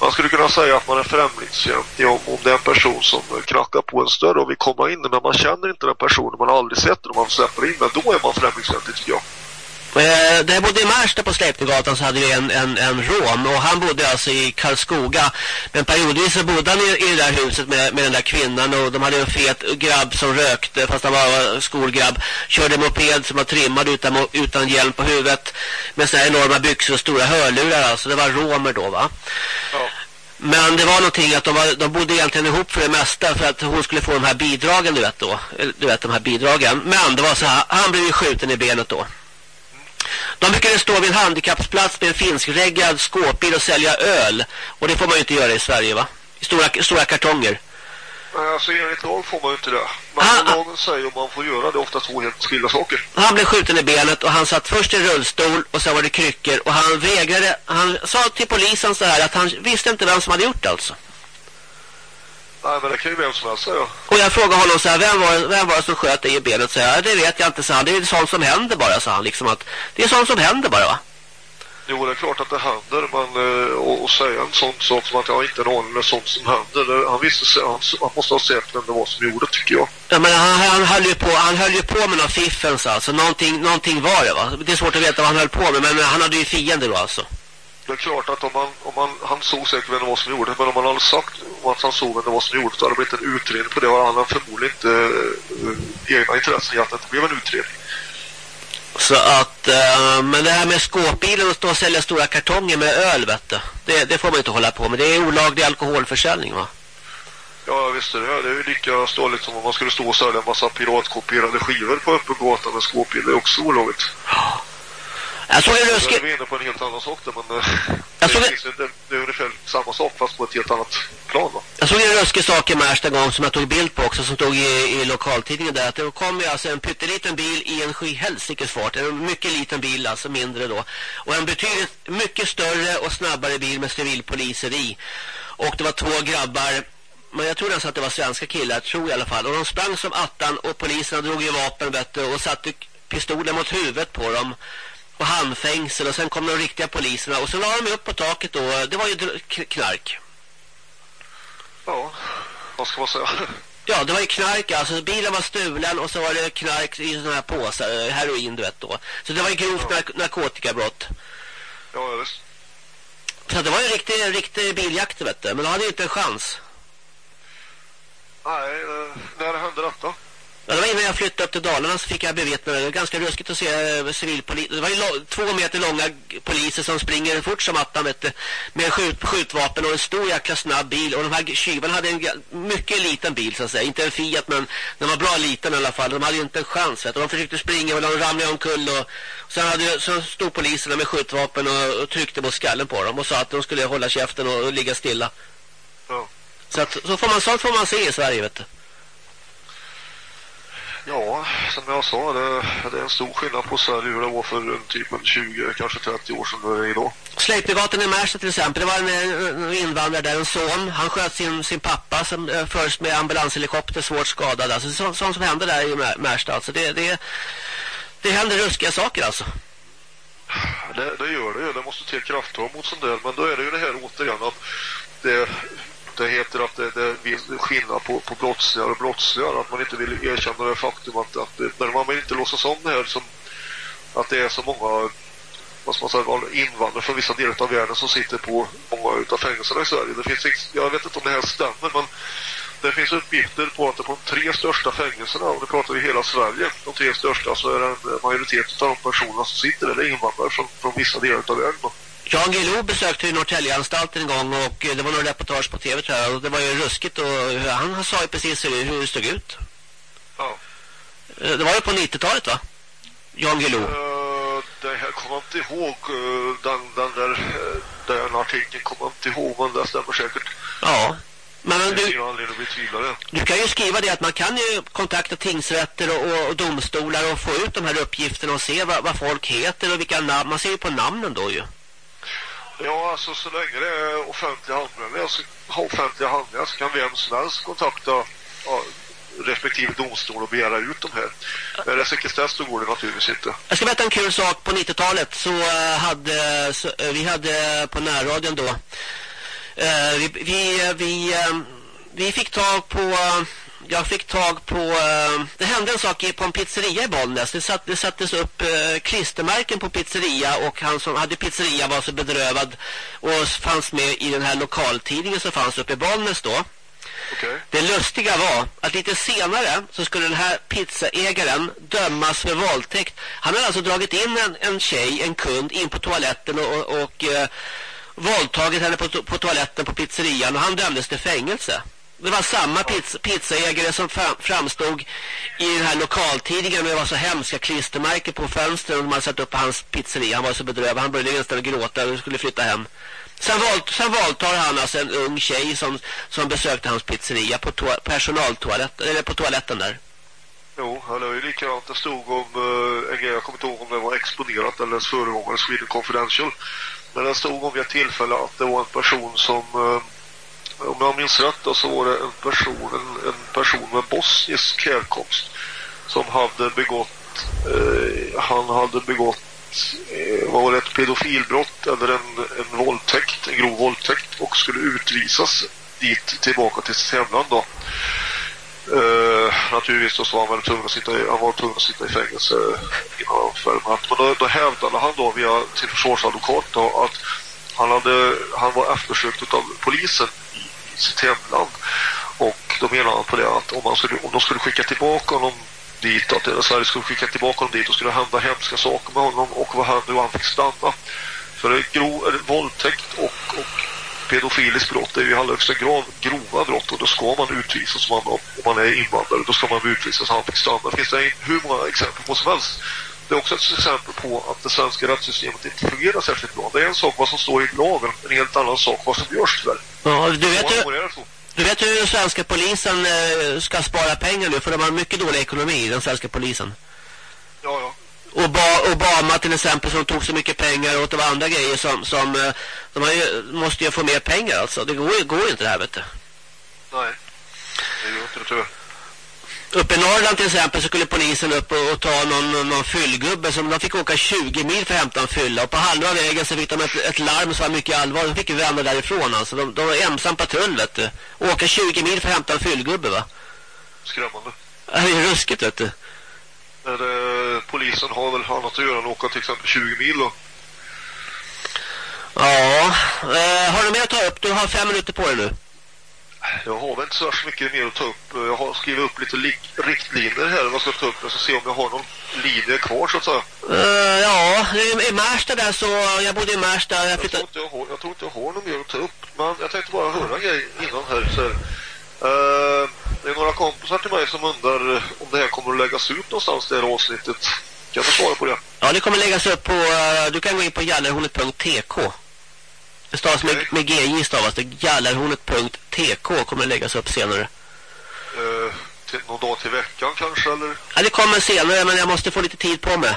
Man skulle kunna säga att man är främlingsfientlig om, om det är en person som knackar på en större och vill komma in men man känner inte den personen, man har aldrig sett den och man släpper in den. Då är man främlingsfientlig tycker jag. Eh, där jag bodde i Märsta på Släptegatan så hade vi en, en, en rom och han bodde alltså i Karlskoga men periodvis så bodde han i, i det där huset med, med den där kvinnan och de hade en fet grabb som rökte fast han var skolgrabb körde moped som var trimmad utan, utan hjälm på huvudet med sådana enorma byxor och stora hörlurar alltså det var romer då va ja. Men det var någonting att de, var, de bodde egentligen ihop för det mesta för att hon skulle få de här bidragen du vet då. Du vet de här bidragen. Men det var så här, han blev ju skjuten i benet då. De brukade stå vid en handikappsplats med en finskreggad skåpbil och sälja öl. Och det får man ju inte göra i Sverige va? I stora, stora kartonger. Alltså enligt lag får man ju inte det. Men han, lagen säger om man får göra det ofta två helt skilda saker. Han blev skjuten i benet och han satt först i rullstol och sen var det kryckor och han vägrade, han sa till polisen så här att han visste inte vem som hade gjort det alltså. Nej, men det kan ju vem som helst säga. Och jag frågade honom så här, vem var, vem var det som sköt dig i benet? Så här, det vet jag inte, så han. Det är sånt som händer bara, sa han. Liksom att, det är sånt som händer bara, va? Jo, det är klart att det händer, men eh, och, och säga en sån sak som att jag inte har om sånt som händer. Han visste han, han måste ha sett vem det var som gjorde tycker jag. Ja, men han, han, höll ju på, han höll ju på med några fiffens alltså. Någonting, någonting var det, va? Det är svårt att veta vad han höll på med, men han hade ju fiender då alltså. Det är klart att om man, om man, han såg säkert vem det var som gjorde det, men om man hade sagt att han såg vem det var som gjorde det, så hade det blivit en utredning på det. Och han hade förmodligen inte äh, egna intressen i att det blev en utredning. Så att, äh, men det här med skåpbilen och stå och sälja stora kartonger med öl, vet du, det, det får man inte hålla på med. Det är olaglig alkoholförsäljning, va? Ja, visst det. Det är ju lika ståligt som om man skulle stå och sälja en massa piratkopierade skivor på öppen gata med skåpbil. Det är också olagligt. Ja. Jag såg en ruskig... Vi är inne på en helt annan sak där, men eh, jag såg det, det, det är ungefär samma sak fast på ett helt annat plan. Då. Jag såg en ruskig sak i Märsta gång som jag tog bild på också som stod i, i lokaltidningen där. Att det kom ju alltså en pytteliten bil i en skyhelsikes fart. En mycket liten bil, alltså mindre då. Och en betydligt mycket större och snabbare bil med civilpoliser i. Och det var två grabbar men jag tror nästan att det var svenska killar, tror jag i alla fall. Och de sprang som attan och poliserna drog i vapen vet du, och satte pistolen mot huvudet på dem och handfängsel och sen kom de riktiga poliserna och så la de upp på taket då. Det var ju knark. Ja, vad ska man säga? Ja, det var ju knark. Alltså bilen var stulen och så var det knark i sådana här påsar, heroin du vet då. Så det var ju grovt ja. nark narkotikabrott. Ja, visst. Så det var ju en riktig, riktig biljakt vet du. Men de hade ju inte en chans. Nej, när hände detta? Ja, det var innan jag flyttade upp till Dalarna så fick jag bevittna det. Det var ganska ruskigt att se eh, civilpolis. Det var ju två meter långa poliser som springer fort som attan vet du, med skjut, skjutvapen och en stor jäkla snabb bil. Och de här tjuvarna hade en mycket liten bil så att säga. Inte en Fiat men den var bra liten i alla fall. De hade ju inte en chans vet du. De försökte springa och de ramlade omkull och sen, hade, så stod poliserna med skjutvapen och, och tryckte på skallen på dem och sa att de skulle hålla käften och, och ligga stilla. Ja. Så, att, så får man, sånt får man se i Sverige vet du. Ja, som jag sa, det, det är en stor skillnad på Sverige hur det var för typ 20, kanske 30 år sedan det är idag. Sleipnergatan i Märsta till exempel, det var en, en invandrare där, en son. Han sköt sin, sin pappa som, eh, först med ambulanshelikopter svårt skadad. Alltså sånt så, som hände där i Märsta. Alltså det, det, det händer ruskiga saker alltså. Det, det gör det ju. Det måste till krafttag mot sånt där. Men då är det ju det här återigen att det heter att det, det är skillnad på, på brottslingar och brottslingar. Att man inte vill erkänna det faktum att, att det, man vill inte låtsas om det här som att det är så många vad man säga, invandrare från vissa delar av världen som sitter på många utav fängelserna i Sverige. Det finns, jag vet inte om det här stämmer men det finns uppgifter på att det på de tre största fängelserna, och det pratar vi hela Sverige, de tre största så är det en majoritet av de personerna som sitter där, det är invandrare från, från vissa delar av världen. Jan Guillou besökte Norrtäljeanstalten en gång och det var några reportage på tv tror jag och det var ju ruskigt och han sa ju precis hur, hur det stod ut. Ja. Eh, det var ju på 90-talet va? Jan Guillou. Uh, det här kommer jag inte ihåg. Den, den där den artikeln kommer jag inte ihåg men det stämmer säkert. Ja. Men du, du kan ju skriva det att man kan ju kontakta tingsrätter och, och, och domstolar och få ut de här uppgifterna och se vad, vad folk heter och vilka namn. Man ser ju på namnen då ju. Ja, alltså så länge det är offentliga handlingar, så, offentliga handlingar så kan vem som helst kontakta ja, respektive domstol och begära ut de här. Men det sekretess då går det naturligtvis inte. Jag ska berätta en kul sak. På 90-talet så eh, hade så, eh, vi hade på närradion då eh, vi, vi, vi, vi fick tag på jag fick tag på... Uh, det hände en sak på en pizzeria i Bollnäs. Det, satt, det sattes upp uh, klistermärken på pizzeria och han som hade pizzeria var så bedrövad och fanns med i den här lokaltidningen som fanns uppe i Bollnäs då. Okay. Det lustiga var att lite senare så skulle den här pizzaägaren dömas för våldtäkt. Han hade alltså dragit in en, en tjej, en kund, in på toaletten och, och, uh, våldtagit henne på, to på toaletten på pizzerian och han dömdes till fängelse. Det var samma pizza, pizzaägare som framstod i den här lokaltidningen med det var så hemska klistermärken på fönstren och de hade satt upp på hans pizzeria. Han var så bedrövad. Han började nästan gråta och skulle flytta hem. Sen, valt, sen våldtar han alltså en ung tjej som, som besökte hans pizzeria på personaltoaletten, eller på toaletten där. Jo, det var ju likadant. Det stod om eh, en grej, jag kommer inte ihåg om det var exponerat eller ens föregångare Sweden Confidential. Men det stod om vid ett tillfälle att det var en person som, eh, om jag minns rätt då, så var det en person, en, en person med bosnisk härkomst som hade begått, eh, han hade begått eh, var det ett pedofilbrott eller en, en våldtäkt, en grov våldtäkt och skulle utvisas dit tillbaka till sitt hemland då. Eh, naturligtvis så var han väl tvungen att sitta i, han var tvungen att sitta i fängelse innan han. Men då, då hävdade han då via sin försvarsadvokat då att han, hade, han var eftersökt av polisen sitt hemland. Och då menade han på det att om, man skulle, om de skulle skicka tillbaka honom dit, att Sverige skulle skicka tillbaka honom dit och skulle hända hemska saker med honom och vad hände och han fick stanna. För det är grov, våldtäkt och, och pedofiliskt brott är ju i allra högsta grad grova brott och då ska man utvisas om man, om man är invandrare. Då ska man utvisas han fick stanna. Det finns det hur många exempel på som helst. Det är också ett exempel på att det svenska rättssystemet inte fungerar särskilt bra. Det är en sak vad som står i lagen, en helt annan sak vad som görs tyvärr. Ja, du vet ju... Du vet hur den svenska polisen eh, ska spara pengar nu för de har mycket dålig ekonomi, den svenska polisen. Ja, ja. Obama till exempel som tog så mycket pengar och det var andra grejer som, som eh, de ju, måste ju få mer pengar alltså. Det går, går inte det här vet du. Nej, det gör inte det tror jag. Uppe i Norrland till exempel så skulle polisen upp och, och ta någon, någon fyllgubbe som de fick åka 20 mil för att hämta en fylla. Och på halva vägen så fick de ett, ett larm som var mycket allvarligt. De fick vända därifrån alltså. De, de var ensam patrull vet du. Åka 20 mil för att hämta en fyllgubbe va? Skrämmande. Det är ruskigt vet du. Men eh, polisen har väl annat att göra än att åka till exempel 20 mil då? Ja, eh, har du mer att ta upp? Du har fem minuter på dig nu. Jag har väl inte så mycket mer att ta upp. Jag har skrivit upp lite riktlinjer här. Vad ska jag ta upp? Jag ska se om jag har någon linje kvar så att säga. Uh, ja, i Märsta där så... Jag bodde i Märsta. Jag, flyttade... jag, tror inte jag, har, jag tror inte jag har någon mer att ta upp. Men jag tänkte bara höra en grej innan här. Så här. Uh, det är några kompisar till mig som undrar om det här kommer att läggas ut någonstans det här avsnittet. Kan du svara på det? Ja, det kommer läggas upp på... Uh, du kan gå in på jallarhornet.tk. Stavas med, med GJ stavas det. Jallarhornet.tk kommer läggas upp senare. Uh, till, någon dag till veckan kanske, eller? Ja, det kommer senare, men jag måste få lite tid på mig.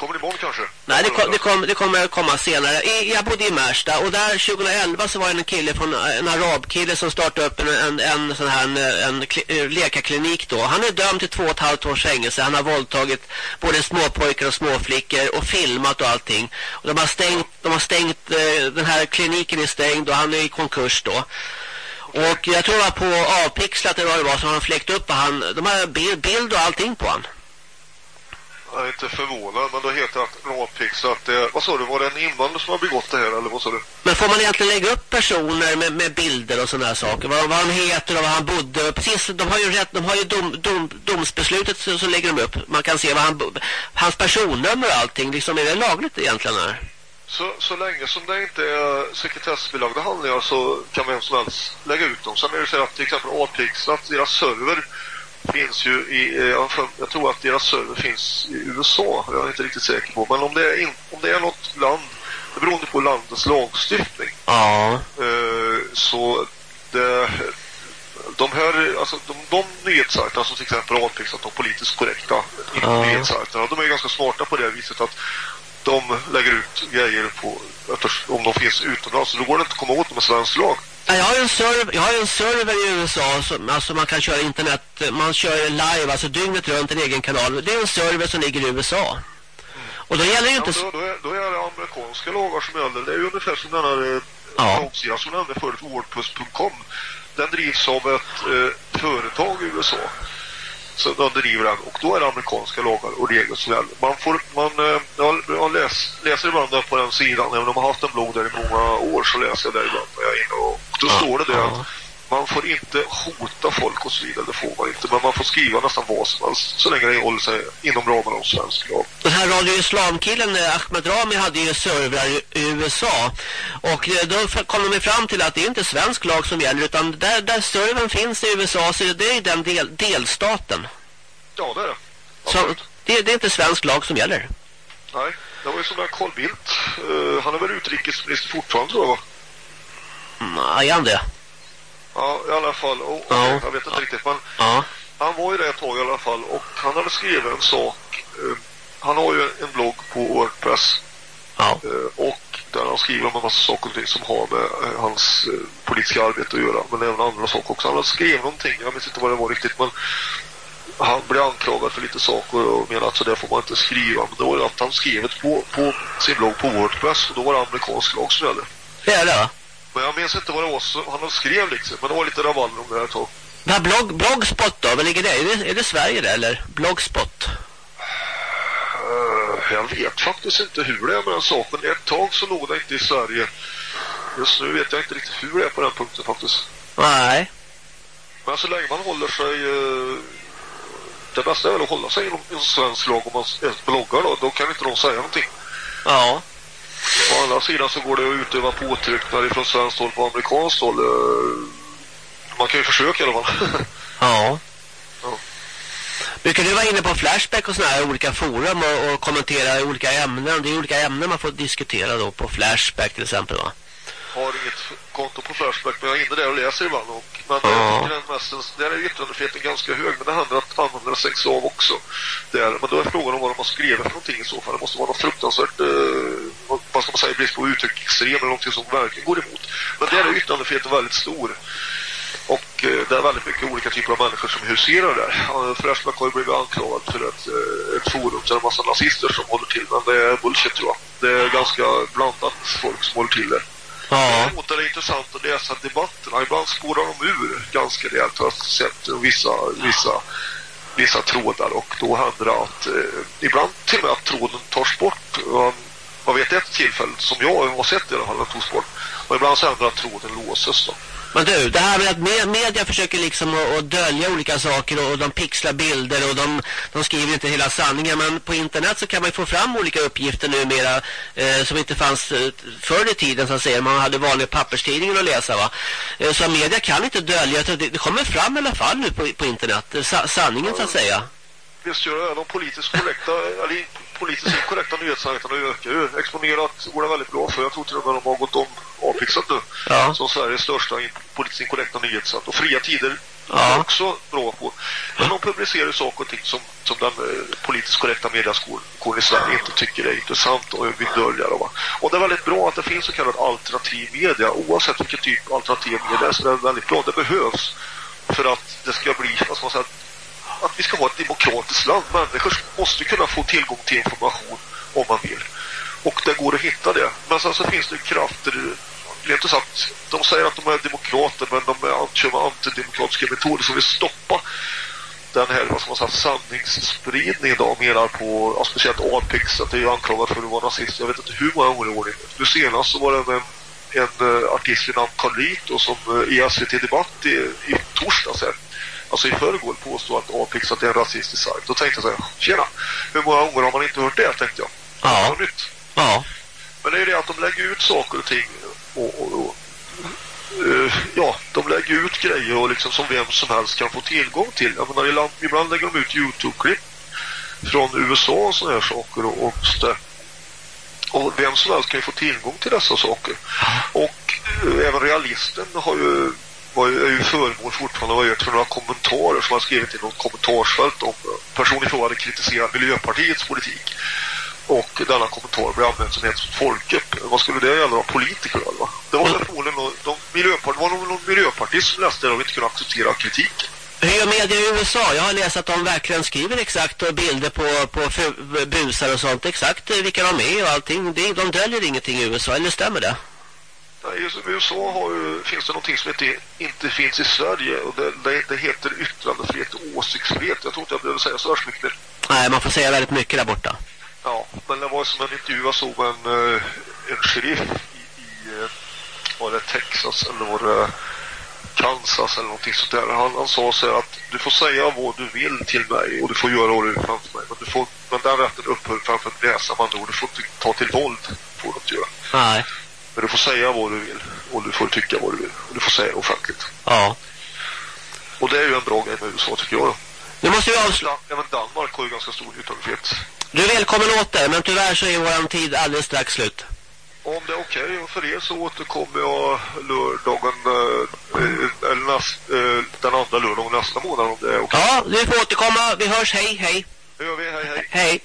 Kommer det imorgon kanske? Nej, det, kom, det, kom, det kommer komma senare. I, jag bodde i Märsta och där 2011 så var det en kille från en arabkille som startade upp en, en, en sån här en, en, en läkarklinik då. Han är dömd till två och ett halvt års fängelse. Han har våldtagit både småpojkar och småflickor och filmat och allting. Och de har stängt, de har stängt eh, den här kliniken är stängd och han är i konkurs då. Och jag tror att på avpixlat eller vad det var så har de fläckt upp han, de har bild, bild och allting på han. Jag är inte förvånad, men då heter det Råpix att det, vad sa du, var det en invandrare som har begått det här eller vad sa du? Men får man egentligen lägga upp personer med, med bilder och sådana här saker? Vad, vad de heter och var han bodde? Precis, de har ju rätt, de har ju dom, dom, domsbeslutet så, så lägger de upp. Man kan se vad han, hans personnummer och allting, liksom är det lagligt egentligen här? Så, så länge som det inte är sekretessbelagda handlingar så kan vem som helst lägga ut dem. Sen är det så att till exempel Apix, att deras server finns ju i, eh, jag tror att deras server finns i USA, jag är inte riktigt säker på. Men om det är, in, om det är något land, det beror på landets lagstiftning. Ja. Eh, så det, de här, alltså de, de nyhetssajterna som till exempel Alpix, att de politiskt korrekta ja. nyhetssajterna, de är ganska smarta på det viset att de lägger ut grejer på, om de finns utomlands. Så då går det inte att komma åt dem med svensk lag. Jag har en server, jag har en server i USA som alltså man kan köra internet, man kör live alltså dygnet runt en egen kanal. Det är en server som ligger i USA. Och då gäller ju inte... Ja, då, då, är, då är det amerikanska lagar som gäller. Det är ju ungefär som den här eh, ja. som nämnde förut, wordpress.com. Den drivs av ett eh, företag i USA. Så de driver den och då är det amerikanska lagar och regler som gäller. Man får, man, eh, jag, jag läs, läser ibland på den sidan, även om jag har haft en blogg där i många år så läser jag där ibland när jag är inne och då ja, står det där ja. att man får inte hota folk och så vidare, det får man inte. Men man får skriva nästan vad som helst så länge det håller sig inom ramarna av svensk lag. Den här Radio Islam-killen eh, Ahmed Rami hade ju servrar i USA. Och eh, då kom de fram till att det är inte svensk lag som gäller utan där, där servern finns i USA så det är den del, delstaten. Ja, det är det. Så det, det är inte svensk lag som gäller. Nej, det var ju som där Carl Bildt. Uh, han är väl utrikesminister fortfarande jag va? Nej, är han det? Ja, i alla fall. Och, ja. Jag vet inte riktigt, men ja. han var ju det ett tag i alla fall. Och han hade skrivit en sak. Uh, han har ju en blogg på Wordpress. Ja. Uh, och där han skriver om en massa saker och ting som har med hans politiska arbete att göra. Men även andra saker också. Han har skrivit någonting, jag minns inte vad det var riktigt, men han blev anklagad för lite saker och menade att så där får man inte skriva. Men då var det att han skrev på, på sin blogg på Wordpress och då var det amerikansk lag som gällde. Det är det Men jag minns inte vad det var som han skrev liksom. Men det var lite rabalder om det här ett tag. Här blogg, Bloggspot då, vad ligger det? Är, det? är det Sverige det eller? Bloggspot? Uh, jag vet faktiskt inte hur det är med den saken. Ett tag så låg det inte i Sverige. Just nu vet jag inte riktigt hur det är på den punkten faktiskt. Nej. Men så länge man håller sig... Uh, det bästa är väl att hålla sig inom en svensk lag om man bloggar då. Då kan inte de säga någonting. Ja. Å andra sidan så går det att utöva påtryckningar från svenskt håll på amerikanskt håll. Man kan ju försöka i alla fall. ja. ja. Brukar du vara inne på Flashback och sådana här olika forum och, och, kommentera olika ämnen? Det är olika ämnen man får diskutera då på Flashback till exempel va? Har inget konto på Flashback men jag är inne där och läser ibland. Och, men ja. den mässen, där är yttrandefriheten ganska hög men det handlar om att användarna stängs av också. Där. Men då är frågan om vad de har skrivit för någonting i så fall. Det måste vara något fruktansvärt, eh, vad ska man säga, brist på uttryck extrem eller någonting som verkligen går emot. Men där är yttrandefriheten väldigt stor. Och eh, det är väldigt mycket olika typer av människor som huserar där. Flashback har ju blivit anklagad för ett, eh, ett forum där det är en massa nazister som håller till. Men det är bullshit tror jag. Det är ganska blandat folk som håller till det. Ja. Däremot är det intressant att läsa debatterna. Ibland spårar de ur ganska rejält. Jag har sett vissa, vissa, vissa trådar och då händer det att eh, ibland till och med att tråden tas bort. Man, man vet ett tillfälle som jag har sett i alla fall, att togs bort. Och ibland så händer det att tråden låses då. Men du, det här med att media försöker liksom att, att dölja olika saker och, de pixlar bilder och de, de skriver inte hela sanningen. Men på internet så kan man få fram olika uppgifter numera eh, som inte fanns eh, förr i tiden så att säga. Man hade vanliga papperstidningen att läsa va. Eh, så media kan inte dölja, det, det kommer fram i alla fall nu på, på internet, eh, sa, sanningen så att säga. Visst gör det, de politiskt korrekta, eller politiskt inkorrekta nyhetssajterna ökar ju. Exponerat går det väldigt bra för. Jag tror till och med de har gått om avpixat nu. Ja. Som Sveriges största politiskt inkorrekta nyhetssajt. Och fria tider ja. är också bra på. Men de publicerar saker och ting som, som den eh, politiskt korrekta mediaskolan i Sverige inte tycker är intressant och vill dölja. Va? Och det är väldigt bra att det finns så kallad alternativ media. Oavsett vilken typ av alternativ media så det är väldigt bra. Det behövs för att det ska bli, vad ska man säga, att vi ska ha ett demokratiskt land. Människor måste kunna få tillgång till information om man vill. Och det går att hitta det. Men sen så finns det krafter, rent sagt, de säger att de är demokrater men de kör med antidemokratiska metoder som vill stoppa den här, vad ska man säga, sanningsspridningen då, menar på, ja, speciellt Apex, att det är anklagat för att vara nazist. Jag vet inte hur många gånger i ordning. Nu senast så var det en, en, en artist vid namn Carl Rito som eh, i SVT Debatt i, i torsdags här, alltså i förrgår påstår att Apex att det är en rasistisk sajt. Då tänkte jag så här, tjena, hur många gånger har man inte hört det, tänkte jag. Ja. Det nytt. Ja. Men det är ju det att de lägger ut saker och ting och, och, och uh, ja, de lägger ut grejer och liksom som vem som helst kan få tillgång till. Jag menar, ibland, ibland lägger de ut Youtube-klipp från USA och sådana här saker och, och så och vem som helst kan ju få tillgång till dessa saker. Och uh, även realisten har ju var ju, är ju föremål fortfarande vad jag för några kommentarer som har skrivit i något kommentarsfält om personen i fråga hade kritiserat Miljöpartiets politik. Och denna kommentar blev använd som ett folkupp. Vad skulle det gälla? Politiker eller va? Det var mm. förmodligen någon, de miljöpart, var någon, någon miljöpartist som läste det och inte kunde acceptera kritiken. Hur gör media i USA? Jag har läst att de verkligen skriver exakt bilder på, på busar och sånt. Exakt vilka de är och allting. De döljer ingenting i USA, eller stämmer det? Nej, I USA har ju, finns det någonting som inte, inte finns i Sverige och det, det, det heter yttrandefrihet och åsiktsfrihet. Jag tror inte jag behöver säga så mycket. Nej, man får säga väldigt mycket där borta. Ja, men det var som en intervju jag såg en, eh, en sheriff i, i eh, var det Texas eller var det Kansas eller någonting sånt där. Han, han sa så här att du får säga vad du vill till mig och du får göra vad du vill framför mig. Men, du får, men den rätten upphör framför att läsa man ord. Du får inte ta till våld. Får du inte göra. Nej. Men du får säga vad du vill och du får tycka vad du vill. Och du får säga offentligt. Ja. Och det är ju en bra grej med USA tycker jag då. Nu måste vi avsluta. Även Danmark har ju ganska stor yttrandefrihet. Du är välkommen åter, men tyvärr så är vår tid alldeles strax slut. Om det är okej okay, för er så återkommer jag lördagen eh, eller näst, eh, den andra lördagen nästa månad om det är okej. Okay. Ja, du får återkomma. Vi hörs. Hej, hej. Det gör vi. Hej, hej. Hej.